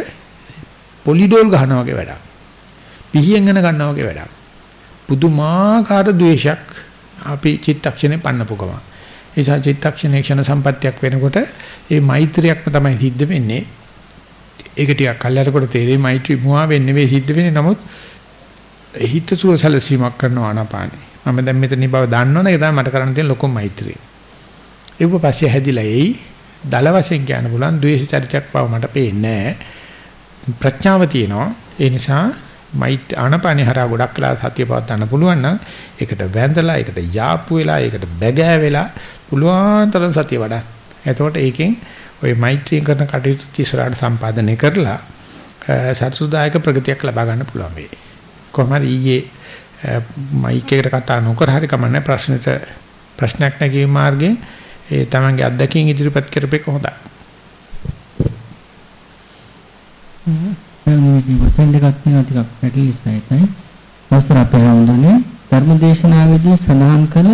පොලිඩෝල් ගහනවා වගේ වැඩක්. පිහියෙන් යන ගන්නවා වගේ වැඩක්. පුදුමාකාර ද්වේෂයක් අපි චිත්තක්ෂණේ පන්නපු ගම. ඒ නිසා චිත්තක්ෂණේ ක්ෂණ සම්පත්තියක් වෙනකොට ඒ මෛත්‍රියක්ම තමයි සිද්ධ වෙන්නේ. ඒක ටිකක් කල්ලාරකොට තේරෙයි මෛත්‍රී මුවා වෙන්නේ නෙවෙයි සිද්ධ වෙන්නේ. නමුත් හිත සුවසලසීමක් කරනවා ආනාපානේ. මම දැන් මෙතන බව දන්නවනේ ඒක තමයි මට කරන්න තියෙන ලොකුම මෛත්‍රිය. ඒක පස්සේ හැදිලා එයි දල වශයෙන් කියන්න පුළුවන් ද්වේෂ චරිතයක් බව මට පේන්නේ ප්‍රඥාව තියෙනවා ඒ නිසා මයිත් ආනපනේ හරහා ගොඩක් වෙලා සතිය පවත්වන්න පුළුවන් නම් ඒකට වැඳලා ඒකට යාප්පු වෙලා ඒකට බැගෑ වෙලා පුළුවන් තරම් සතිය වඩා. එතකොට ඒකෙන් ওই මෛත්‍රිය කරන කටයුතු ඉස්සරහට සම්පාදනය කරලා සතුටුදායක ප්‍රගතියක් ලබා ගන්න පුළුවන් වෙයි. කොහොමද ඊයේ මයික් එකට කතා නොකර හරි කමන්නේ ප්‍රශ්නෙට ප්‍රශ්නයක් නැගීම මාර්ගයෙන් ඒ තමන්ගේ අත්දැකීම් ඉදිරිපත් කරපේක හොඳයි. වචන දෙකක් තියෙනවා ටිකක් පැටලී සහිතයි. වස්තර අපේ හඳුනේ ධර්මදේශනාවේදී සඳහන් කළ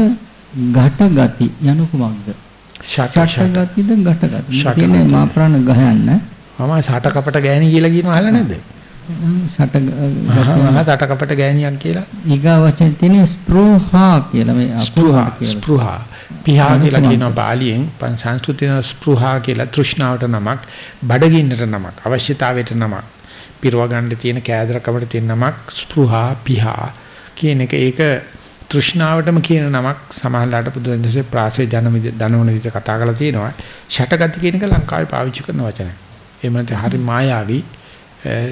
ඝට ගති යනු කුමක්ද? ෂට ගතිද ඝට ගති. කියන්නේ මා ප්‍රාණ ගහයන්න. මම ෂට කපට ගෑණි කියලා කියනවා අහලා නැද්ද? ෂට ගති ෂට කපට ගෑණියක් කියලා. ඊගා වචන තියෙන්නේ ස්පෘහා කියලා මේ ස්පෘහා ස්පෘහා පිහා කියලා කියනවා බාලියෙන් පන් සංස්කෘතින ස්පෘහා කියලා තෘෂ්ණාවට නමක් බඩගින්නට නමක් අවශ්‍යතාවයට නමක් පිරව ගන්න තියෙන කෑදරකමට තියෙන නමක් ස්පෘහා පිහා කියන එක. ඒක තෘෂ්ණාවටම කියන නමක් සමහරලාට බුදුරජාණන්සේ ප්‍රාසේ ජන දනවන විදිහට කතා කරලා තියෙනවා. ෂටගති කියන එක ලංකාවේ පාවිච්චි කරන වචනයක්. එහෙම නැත්නම් හරි මායාවි.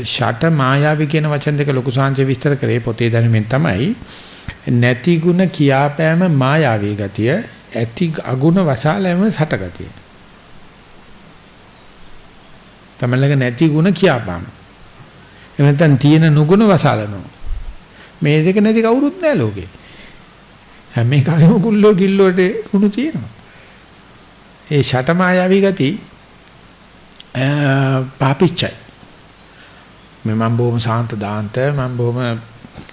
ෂට මායාවි කියන වචන දෙක ලොකු සංජය විස්තර කරේ පොතේ දැනුමෙන් තමයි. නැති ಗುಣ කියාපෑම මායාවී ගතිය ඇති අගුණ වසාලෑම සටගතිය. තමලක නැති ಗುಣ කියාපාන. එහෙම නැත්නම් තියෙන නුගුණ වසාලනවා. මේ දෙක නැති කවුරුත් නැහැ ලෝකේ. හැම එකකම කුල්ලෝ කිල්ලෝට උණු තියෙනවා. ඒ ෂටමායාවී ගති පාපිච්චයි. මම බොහොම සාන්ත දාන්ත මම බොහොම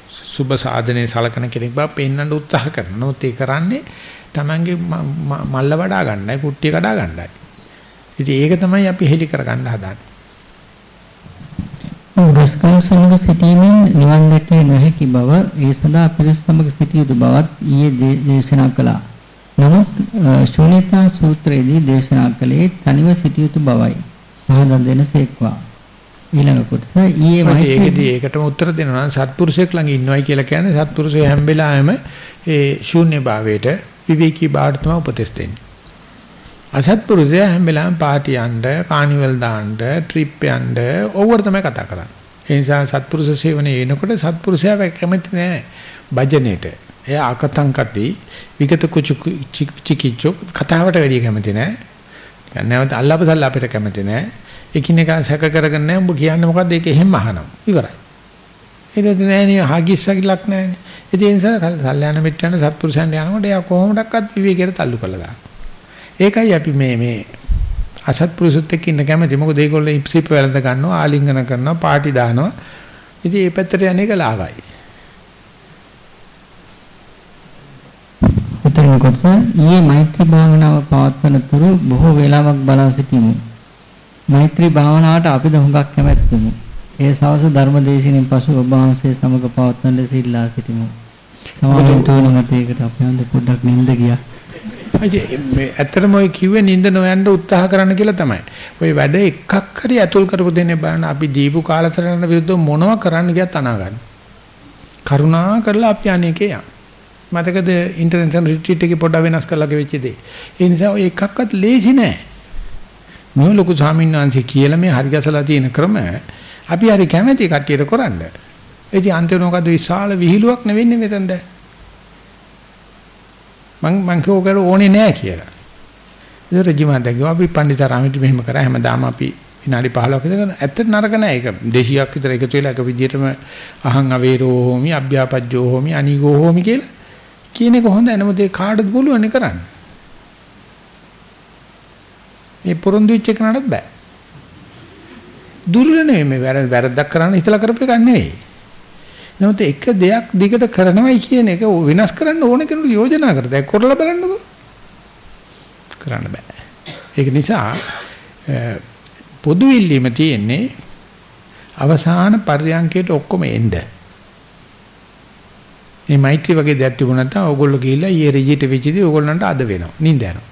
සුබ සාධනේ සලකන කෙනෙක් බව පෙන්වන්න උත්සාහ කරනවා. නමුත් ඒ කරන්නේ Tamange මල්ල වඩා ගන්නයි, කුට්ටිය කඩා ගන්නයි. ඉතින් ඒක තමයි අපි හෙලි කරගන්න හදාන්නේ. රස්කම් සමග සිටීමෙන් නිවන් දැකිය නොහැකි බව ඒ සදා පිරිස සමග සිටිය යුතු බවත් ඊයේ දේශනා කළා. නමුත් ශූන්‍යතා සූත්‍රයේදී දේශනා කළේ තනිව සිටිය යුතු බවයි. පහදා දෙනසේක්වා. ඊළඟ කොටස ඊයේ මම ඒකදී ඒකටම උත්තර දෙනවා නම් සත්පුරුෂයෙක් ළඟ ඉන්නවයි කියලා කියන්නේ සත්පුරුෂය හැම වෙලාවෙම ඒ ශූන්‍ය භාවයට විවේකී භාවයට තමයි උපදෙස් දෙන්නේ. අසත්පුරුෂය හැම වෙලාවෙම පාටි යන්න, කානිවල් දාන්න, ට්‍රිප් යන්න ඕවර් තමයි කතා කරන්නේ. ඒ නිසා සත්පුරුෂ සේවනයේ එනකොට සත්පුරුෂයා කැමති නෑ භජනෙට. එයා අකතංකති විගත කුචු චිකිචු කතාවට වැඩිය කැමති නෑ. නැවත අල්ලපසල්ල අපිට කැමති නෑ. එකිනෙකා සැක කරගෙන නෑ උඹ කියන්නේ මොකද්ද ඒක එහෙම අහනවා. ඉවරයි. ඊට පස්සේ නෑනේ හාගිස්සකිලක් නෑනේ. ඒ නිසා කල්යාණ මිත්‍රයන් සත්පුරුෂයන් යනකොට එයා කොහොමඩක්වත් විවේකයට තල්ලු කළා දානවා. ඒකයි අපි මේ මේ අසත්පුරුෂත් එක්ක ඉන්න කැමති. මොකද ඒගොල්ලෝ ඉප්සිප් වැළඳ ගන්නවා, ආලිංගන කරනවා, පාටි දානවා. ඉතින් මේ පැත්තට යන එක ලාභයි. උතුම් කොටස ඊයේ මෛත්‍රී භාවනාව පවත්වන තුරු බොහෝ වේලාවක් බලා සිටිමු. මෛත්‍රී භාවනාවට අපිද හුඟක් කැමැත්තෙමු. ඒ සවස ධර්මදේශනෙන් පසු ඔබ වහන්සේ සමග පවත්වන ලෙස ඉල්ලා සිටිමු. සමාවෙන් තෝරන මතයකට අපි හන්ද පොඩ්ඩක් නින්ද ගියා. මේ ඇත්තටම ඔය කිව්වේ නිින්ද නොයන්න උත්සාහ කරන්න කියලා තමයි. ඔය වැඩ එකක් හරි ඇතුල් කරපු දෙන්නේ බලන්න අපි දීපු කාලසටහනට විරුද්ධව මොනව කරන්න ගියත් අනාගන්න. කරුණා කරලා අපි අනේකේ යන්න. මතකද ඉන්ටර්නැෂනල් රිට්‍රීට් එකේ පොඩ්ඩක් වෙනස් කරලා ගෙවෙච්ච දේ. ඒ නිසා ඔය එකක්වත් ලේසි නෑ. මේ ලොකු ස්වාමීන් වහන්සේ කියලා මේ හරි ගැසලා තියෙන ක්‍රම අපි හරි කැමැති කට්ටියට කරන්න. ඒ ඉතින් අන්තිම මොකද විශාල විහිළුවක් නෙවෙන්නේ මෙතනද? මං මං කෝකර ඕනේ නෑ කියලා. ඒක රජිමන්ට ගියා අපි පණ්ඩිතාරාමයට මෙහෙම කරා. හැමදාම අපි විනාඩි 15ක විතර ඇත්තට නරක නෑ. ඒක දේශියක් විතර එකතු වෙලා එක විදියටම අහං අවේරෝ හෝමි අභ්‍යාපජ්ජෝ හෝමි අනීගෝ හෝමි කියලා කියන එක හොඳයි. නමුත් ඒ කාටද පුළුවන් කරන්න. මේ පොරොන්දු වෙච්ච එකනටත් බෑ. දුර්ල නෙමෙයි මේ වැරද්දක් කරන්න හිතලා කරපු එකක් නෙවෙයි නමුත් එක දෙයක් දිගට කරනවයි කියන එක වෙනස් කරන්න ඕන කෙනෙකුට යෝජනා කරලා කරලා බලන්නකෝ. කරන්න බෑ. ඒක නිසා පොදු ඉල්ලීම තියෙන්නේ අවසාන පර්යංකයට ඔක්කොම එන්න. මේ මෛත්‍රී වගේ දෙයක් තිබුණා නැත්නම් ඕගොල්ලෝ ගිහිල්ලා ඊයේ රිජිට වෙච්චදී ඕගොල්ලන්ට අද වෙනවා. නිින්ද යනවා.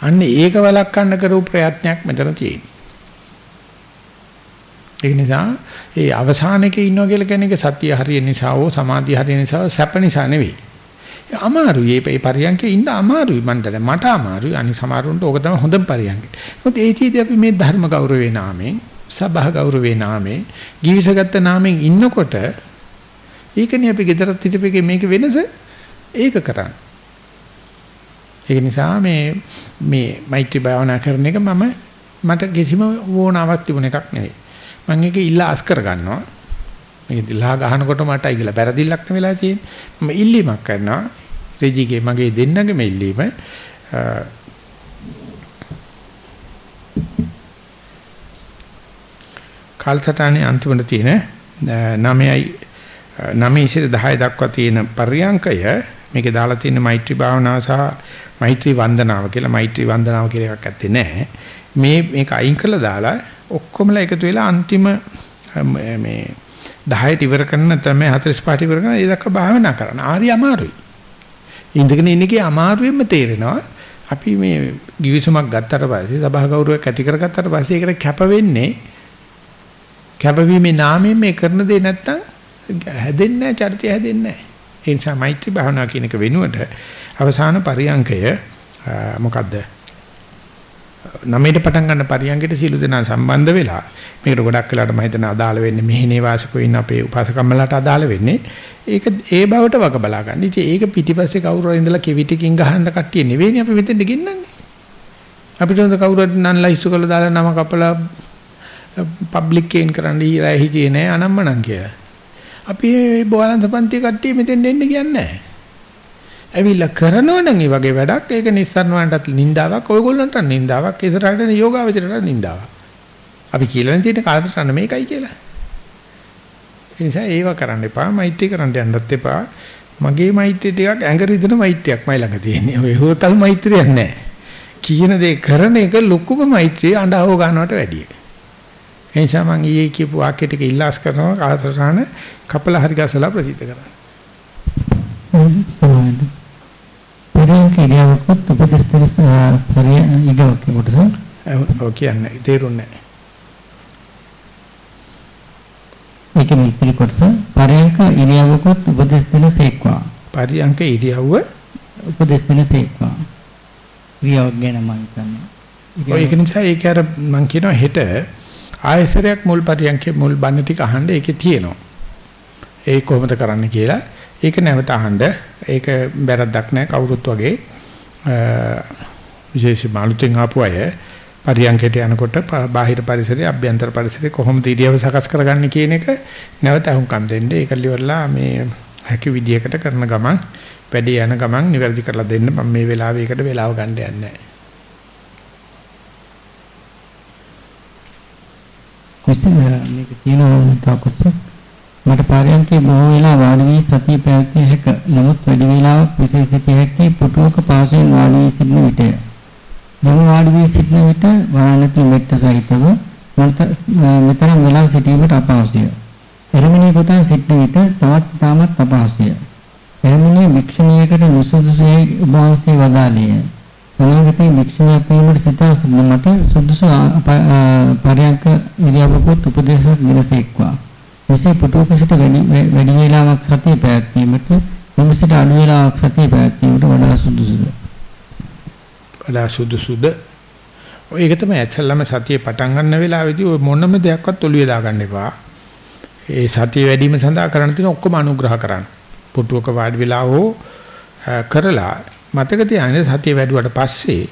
අන්න ඒක වළක්වන්න කරපු ප්‍රයත්නයක් මෙතන තියෙනවා. ඒක නිසා ඒ අවසානයේ ඉන්නවා කියලා කියන එක සත්‍ය හරිය නිසා හෝ සමාධිය හරිය නිසා සැප නිසා නෙවෙයි. අමාරුයි. මේ පරියන්කේ ඉන්න අමාරුයි මන්ට මට අමාරුයි. අනිත් සමහරුන්ට ඕක තමයි හොඳම පරියන්කේ. මොකද ඒ චීදී අපි මේ ධර්ම ගෞරවේ නාමයෙන්, සබහ ගෞරවේ නාමයෙන්, ජීවිසගත නාමයෙන් ඉන්නකොට ඒකනේ අපි ගෙදරත් හිටපෙකේ මේක වෙනස ඒක කරන්නේ. ඒක නිසා මේ මේ මෛත්‍රී භාවනා කරන එක මම මට කිසිම වෝනාවක් තිබුණ එකක් නෙවෙයි. මම ඒක ඉල්ලා අස් කර ගන්නවා. මේක දිලා ගහනකොට මටයි කියලා වැරදිල්ලක් නෙවෙලා තියෙන්නේ. මම ඉල්ලීමක් කරනවා. රෙජිගේ මගේ දෙන්නගේ මේ ඉල්ලීම කාල්සටානේ අන්තිමට තියෙන 9යි 9 ඉසිර 10 දක්වා තියෙන පර්යංකය මේකේ දාලා තියෙන මෛත්‍රී භාවනාව සහ මෛත්‍රී වන්දනාව කියලා මෛත්‍රී වන්දනාව කියලා එකක් ඇත්තේ නැහැ. මේ මේක අයින් කරලා දාලා ඔක්කොමලා එකතු වෙලා අන්තිම මේ 10ට ඉවර කරන තමයි 45ට ඉවර කරන ඒ දක්වා භාවනා කරන්න. ආරි අමාරුයි. ඉඳගෙන ඉන්නකේ අමාරුවෙන්ම තේරෙනවා. අපි මේ givisුමක් ගත්තට පස්සේ සභා ගෞරවයක් ඇති කරගත්තට පස්සේ ඒකට කැප වෙන්නේ කැපවීමේ නාමයෙන් මේ කරන දේ නැත්තම් හැදෙන්නේ නැහැ චරිතය හැදෙන්නේ නැහැ. ඒ නිසා මෛත්‍රී භාවනා කියන එක වෙනුවට අවසාන පරියංකය මොකද්ද? නමයට පටන් ගන්න පරියංගයට සීල දෙනා සම්බන්ධ වෙලා මේකට ගොඩක් වෙලාට මම හිතන අදාළ වෙන්නේ මෙහිනේ වාසකෝ ඉන්න අපේ උපාසකම්මලාට අදාළ වෙන්නේ ඒක ඒ බවට වග බලා ගන්න. ඉතින් ඒක පිටිපස්සේ කවුරු හරි ඉඳලා කෙවිතකින් ගහන්න කට්ටිය නෙවෙයිනේ අපි මෙතෙන්ට ගෙන්නන්නේ. අපිට උන්ද කවුරු හරි නන් ලයිස්තු කරලා දාලා නම කපලා පබ්ලික් කේන් කරන්න ඊරා හිටියේ නෑ අනම්මනම් කියලා. අපි මේ බෝලන්ත පන්ති කට්ටිය මෙතෙන්ට එන්න කියන්නේ නැහැ. ඇවිල්ලා කරනව නම් ඒ වගේ වැඩක්. ඒක නිස්සාරණ වලටත් නින්දාවක් ඔයගොල්ලන්ට නින්දාවක් ඉස්සරහට යෝගාවචරයට නින්දාවක්. අපි කියලා තියෙන කාලතරණ මේකයි කියලා. ඒ නිසා ඒව කරන්න එපා මෛත්‍රී කරන්න යන්නත් එපා. මගේ මෛත්‍රිය ටිකක් ඇඟ රිදෙන මෛත්‍රියක් මයි ළඟ තියෙන්නේ. ඔය හොතල් මෛත්‍රියක් නැහැ කියන දේ කරන එක ලොකුම මෛත්‍රිය අඬව ගන්නවට වැඩිය. ඒ නිසා මම ඊයේ කියපු වාක්‍ය ටික ඉල්ලාස් කරනවා කාලතරණ කපලා හරි ගසලා ප්‍රසිද්ධ කරන්න. පරියන්ක ඉරියව්වක්වත් උපදෙස් දෙන පරිය ඉගවක් කොටස ඔව් කියන්නේ. තේරුන්නේ නැහැ. මේක මිත්‍රි කොටස පරියන්ක ඉරියව්වක්වත් උපදෙස් දෙන සේක්වා පරියන්ක ඉරියව්ව? උපදෙස් දෙන සේක්වා ඉරියව්ව ගැන මම හිතන්නේ. ඔය ඒක නිසා ඒක අර මම කියනවා හෙට ආයසරයක් මුල් පරියන්කේ මුල් බන්න ටික අහන්න ඒකේ තියෙනවා. ඒ කොහොමද කරන්න කියලා. ඒක නැවත අහන්න. ඒක වැරද්දක් නෑ කවුරුත් වගේ විශේෂයෙන්ම අලුතෙන් ආපු අය පරියන්කයට යනකොට බාහිර පරිසරයේ අභ්‍යන්තර පරිසරයේ කොහොමද ඉරියව සකස් කරගන්නේ කියන එක නැවත අහුම්කම් දෙන්න. ඒක liverලා මේ හැකි විදියකට කරන ගමන් වැඩි යන ගමන් නිවැරදි කරලා දෙන්න. මම මේ වෙලාවේ ඒකට වෙලාව ගන්න යන්නේ නැහැ. කොහොමද මේක තියෙනවා තාකොත් මට පාරයන්කේ බොහෝ වෙලා වාඩි වී සතිය පැවැත්විය හැක. නමුත් වැඩි වේලාවක් විශේෂ සිටිය හැකි පුටුවක පාසෙන් වාඩි වී සිටින විට මම වාඩි වී සිටින විට වාහනතු මෙට්ට සහිතව මෙතරම් වෙලා සිටීමට අපහසුය. එරමිණී පුතා සිටින විට තවත් තාමත් අපහසුය. එමුනේ භික්ෂුණියකට නුසුදුසුයි උභාසයේ වදාළේය. අනාගතයේ භික්ෂුණියක් වීමට සිතා සිටින මට සුදුසු පරයන්ක ඉරියව්වකුත් උපදේශයක් දෙනසේක්වා. මෙසේ පුටුවක සිට වැඩි වැඩි වේලාවක් සතිය පැවැත්වීමට මෙමෙසිට අඩු වේලාවක් සතිය පැවැත්වීමට වඩා සුදුසුද? වඩා සුදුසුද? ඒක තමයි ඇත්තලම සතිය පටන් ගන්න වෙලාවේදී ඔය මොනම දෙයක්වත් ඔළුවේ දාගන්න එපා. ඒ සතිය වැඩි වීම සඳහා කරන්න තියෙන ඔක්කොම අනුග්‍රහ කරන්න. පුටුවක වාඩි වෙලා හෝ කරලා මතක තියාගන්න සතිය වැඩුවට පස්සේ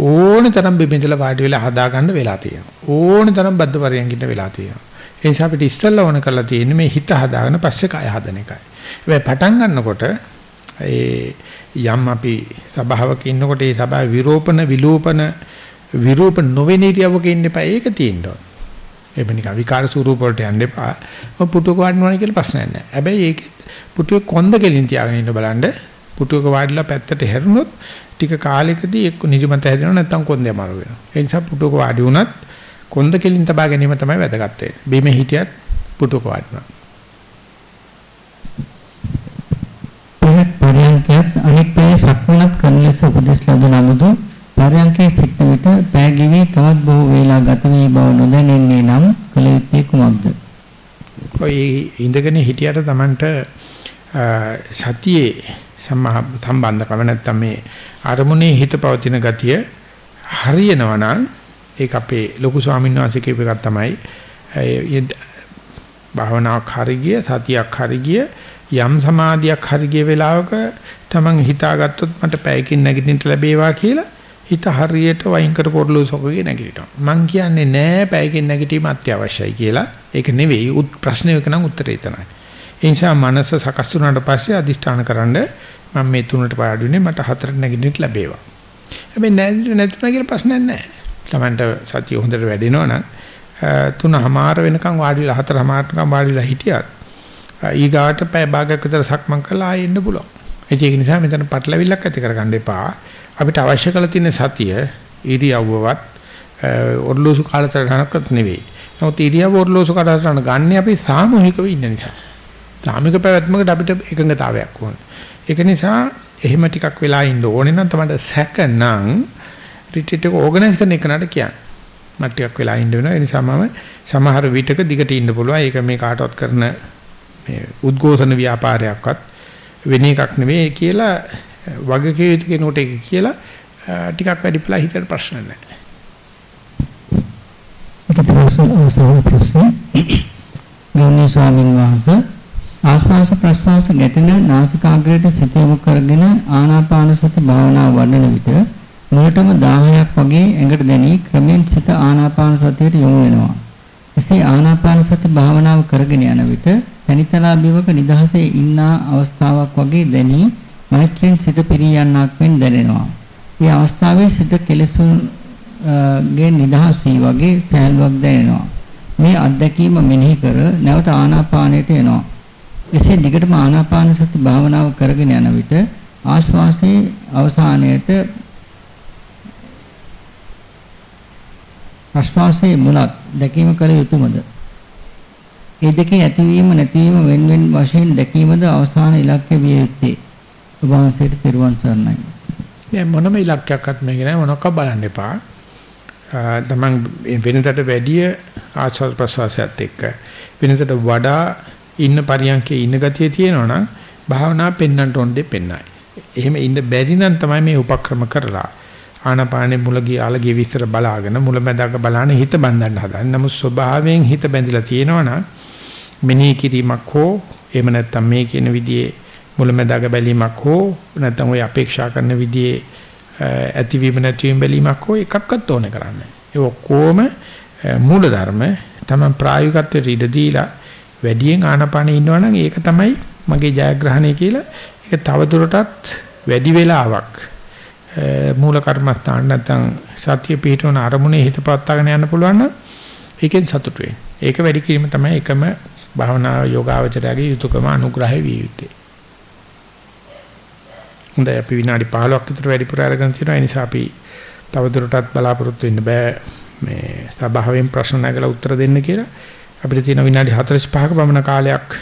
ඕන තරම් බෙබෙඳලා වාඩි වෙලා හදාගන්න වෙලා තියෙනවා. ඕන තරම් බද්ධ පරියන්කිට වෙලා තියෙනවා. ඒ නිසා අපිට ඉස්සල්ලා ඕන කරලා තියෙන්නේ මේ හිත හදාගෙන පස්සේ කය හදන එකයි. හැබැයි පටන් ගන්නකොට ඒ යම් අපි සබාවක ඉන්නකොට ඒ සබාව විරෝපණ විලෝපන විරූප නොවෙන ඉරියව්වක ඉන්න එපා ඒක තියෙන්න ඕන. එහෙම නිකන් විකාර ස්වරූප වලට යන්න එපා. ඔය පුටුවක වාඩිනවා කියලා ප්‍රශ්නයක් නැහැ. හැබැයි ඒක පුටුවේ කොන්ද කෙලින් තියාගෙන ඉන්න බලන්න පුටුවක වාඩිලා පැත්තට හැරුණොත් ටික කාලෙකදී එක්ක නිදිමත හැදෙනවා නැත්නම් කොන්දේ අමාරු වෙනවා. ඒ නිසා පුටුවක වාඩි වුණත් කොන්ද කෙලින් තබා ගැනීම තමයි වැදගත් වෙන්නේ. බිමේ හිටියත් පුටුවක වාඩිනවා. පරයන්කයත් අනෙක් පේ සක්මනත් කරන ලෙස උපදෙස් ලද නමුදු පරයන්කේ සිටන විට පෑ ගෙවි තවත් බොහෝ වේලා ගත වී බව නොදැනෙන්නේ නම් කල යුත්තේ කුමක්ද? ඔය ඉඳගෙන හිටියට Tamanට සතියේ සම්බන්ධකම නැත්තම් මේ අරමුණේ හිත පවතින ගතිය හරියනවා නම් ඒක අපේ ලොකු ස්වාමීන් වහන්සේ කියපු එකක් තමයි භාවනාවක් හරිය සතියක් හරිය යම් සමාධියක් හරිය වෙලාවක තමන් හිතාගත්තොත් මට පැයකින් නැගිටින්න ලැබේවා කියලා හිත හරියට වයින් කර පොරලෝසකගේ නැගිටිනවා. මං කියන්නේ නෑ පැයකින් නැගිටීම අත්‍යවශ්‍යයි කියලා. ඒක නෙවෙයි ප්‍රශ්නේ එක නම් උත්තරේ එතනයි. ඒ නිසා මනස සකස් වුණාට පස්සේ අදිෂ්ඨාන කරන්න මම මේ තුනට පාඩුනේ මට හතරට නැගිටින්න ලැබේවා. හැබැයි නැති නැතුණා කියලා ප්‍රශ්නයක් නෑ. Tamanට සතිය හොඳට වැඩෙනවා නම් තුනමාර වෙනකන් වාඩි වෙලා හතරමාරකම් වාඩි වෙලා හිටියත් ඊගාට පැය භාගයක් විතර සක්මන් කළා ආයෙ එන්න පුළුවන්. ඒක නිසා මෙතන පටලවිල්ලක් ඇති කරගන්න එපා. අපිට අවශ්‍ය කරලා තියෙන සතිය ඉරියව්වවත් ඔර්ලෝසු කාලසටහනක්වත් නෙවෙයි. නමුත් ඉරියව්ව ඔර්ලෝසු කාලසටහන ගන්න අපි සාමූහිකව ඉන්න නිසා. සාමික පැවැත්මකට අපිට එකඟතාවයක් ඕන. ඒක නිසා එහෙම ටිකක් වෙලා ඉන්න ඕනේ නම් තමයි සැකනම් රිට්‍රීට් එක ඕගනයිස් කරන එක නට කියන්නේ. මට ටිකක් වෙලා ඉන්න වෙනවා. ඒ නිසා මම සමහර විටක දිගට ඉන්න පුළුවන්. ඒක මේ කාටවත් කරන මේ උද්ඝෝෂණ ව්‍යාපාරයක්වත් වෙන එකක් නෙවෙයි කියලා වගකීම් යුතු කෙනෙකුට ඒක කියලා ටිකක් වැඩිපලා හිතට ප්‍රශ්න නැහැ. ඒක ප්‍රශ්න ගෞරවනීය ස්වාමීන් වහන්සේ ආශ්වාස ප්‍රශ්වාස ගැටෙන නාසිකාග්‍රයට සිත යොමු කරගෙන ආනාපාන සති භාවනාව වඩන විට මුලටම 10ක් වගේ ඇඟට දැනී ක්‍රමෙන් සිත ආනාපාන සතියට යොමු වෙනවා. එසේ ආනාපාන සති භාවනාව කරගෙන යන විට තනිතලා බිමක නිදහසේ ඉන්න අවස්ථාවක් වගේ දැනී මෛත්‍රියෙන් සිත පිරී යන්නක් වෙන් දැනෙනවා. මේ අවස්ථාවේ සිත කෙලෙසුන් ගේ නිදහස් වී වගේ සෑහලුවක් දැනෙනවා. මේ අත්දැකීම මෙනෙහි කර නැවත ආනාපානයට එනවා. එසේ දිගටම ආනාපාන සති භාවනාව කරගෙන යන විට ආශ්වාසයේ අවසානයේට ප්‍රශ්වාසයේ මුලත් දැකීම කළ යුතුයමද? ඒ දෙකේ ඇතිවීම නැතිවීම වෙන වෙන වශයෙන් දැකීමද අවසාන ඉලක්කය විය යුත්තේ. ඔබ වහන්සේට පෙරවන් සරණයි. නෑ මොනම ඉලක්කයක්වත් මේක නෑ මොනක්ක බලන්න එපා. තමන් වෙනතට වැඩිය ආස්වාද ප්‍රසවාසයත් එක්ක වෙනතට වඩා ඉන්න පරියන්කේ ඉන්න ගතිය තියෙනවා නම් භාවනා පෙන්වන්නට ඕනේ පෙන්නයි. එහෙම ඉන්න බැරි නම් තමයි මේ උපක්‍රම කරලා ආනාපානේ මුල ගියාල ගිය විස්තර බලාගෙන මුල මැදක බලාන හිත බඳින්න හදන. නමුත් ස්වභාවයෙන් හිත බැඳිලා තියෙනවා නම් මෙනෙහි කිරීමක් හෝ එහෙම නැත්නම් මේ කියන විදිහේ මුලැමැදාග බැලීමක් හෝ නැත්නම් ওই අපේක්ෂා කරන විදිහේ ඇතිවීම නැතිවීම බැලීමක් හෝ එකක්වත් ඕනේ කරන්නේ. ඒ ඔක්කොම මූල ධර්ම තමයි ප්‍රායෝගිකත්වයට ඉඩ දීලා වැඩියෙන් ආනපානෙ ඉන්නවනම් ඒක තමයි මගේ ජයග්‍රහණය කියලා ඒක තවදුරටත් වැඩි වෙලාවක් මූල කර්මස්ථාන නැත්නම් සතිය පිටවන අරමුණේ හිත පවත්වාගෙන යන්න පුළුවන් නම් ඒකෙන් සතුටු වෙන්න. ඒක වැඩි කිරීම තමයි එකම භාවනා යෝගාවචරයේ යුතුයකම අනුග්‍රහය විය යුත්තේ. හොඳයි අපි විනාඩි 15ක් විතර වැඩිපුර අරගෙන තියෙනවා ඒ නිසා අපි තවදුරටත් බලාපොරොත්තු වෙන්න බෑ මේ සභාවෙන් ප්‍රශ්න නැගලා උත්තර දෙන්න කියලා අපිට තියෙන විනාඩි 45ක පමණ කාලයක්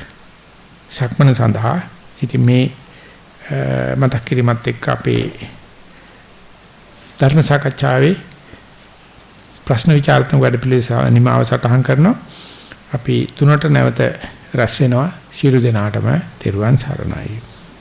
සක්මන සඳහා ඉතින් මේ මතක් කිරීමත් එක්ක අපේ ධර්ම සාකච්ඡාවේ ප්‍රශ්න විචාරත්මක වැඩපිළිවෙල නිමාව සටහන් කරනවා. අපි තුනට නැවත රැස් වෙනවා. සියලු දෙනාටම තෙරුවන් සරණයි.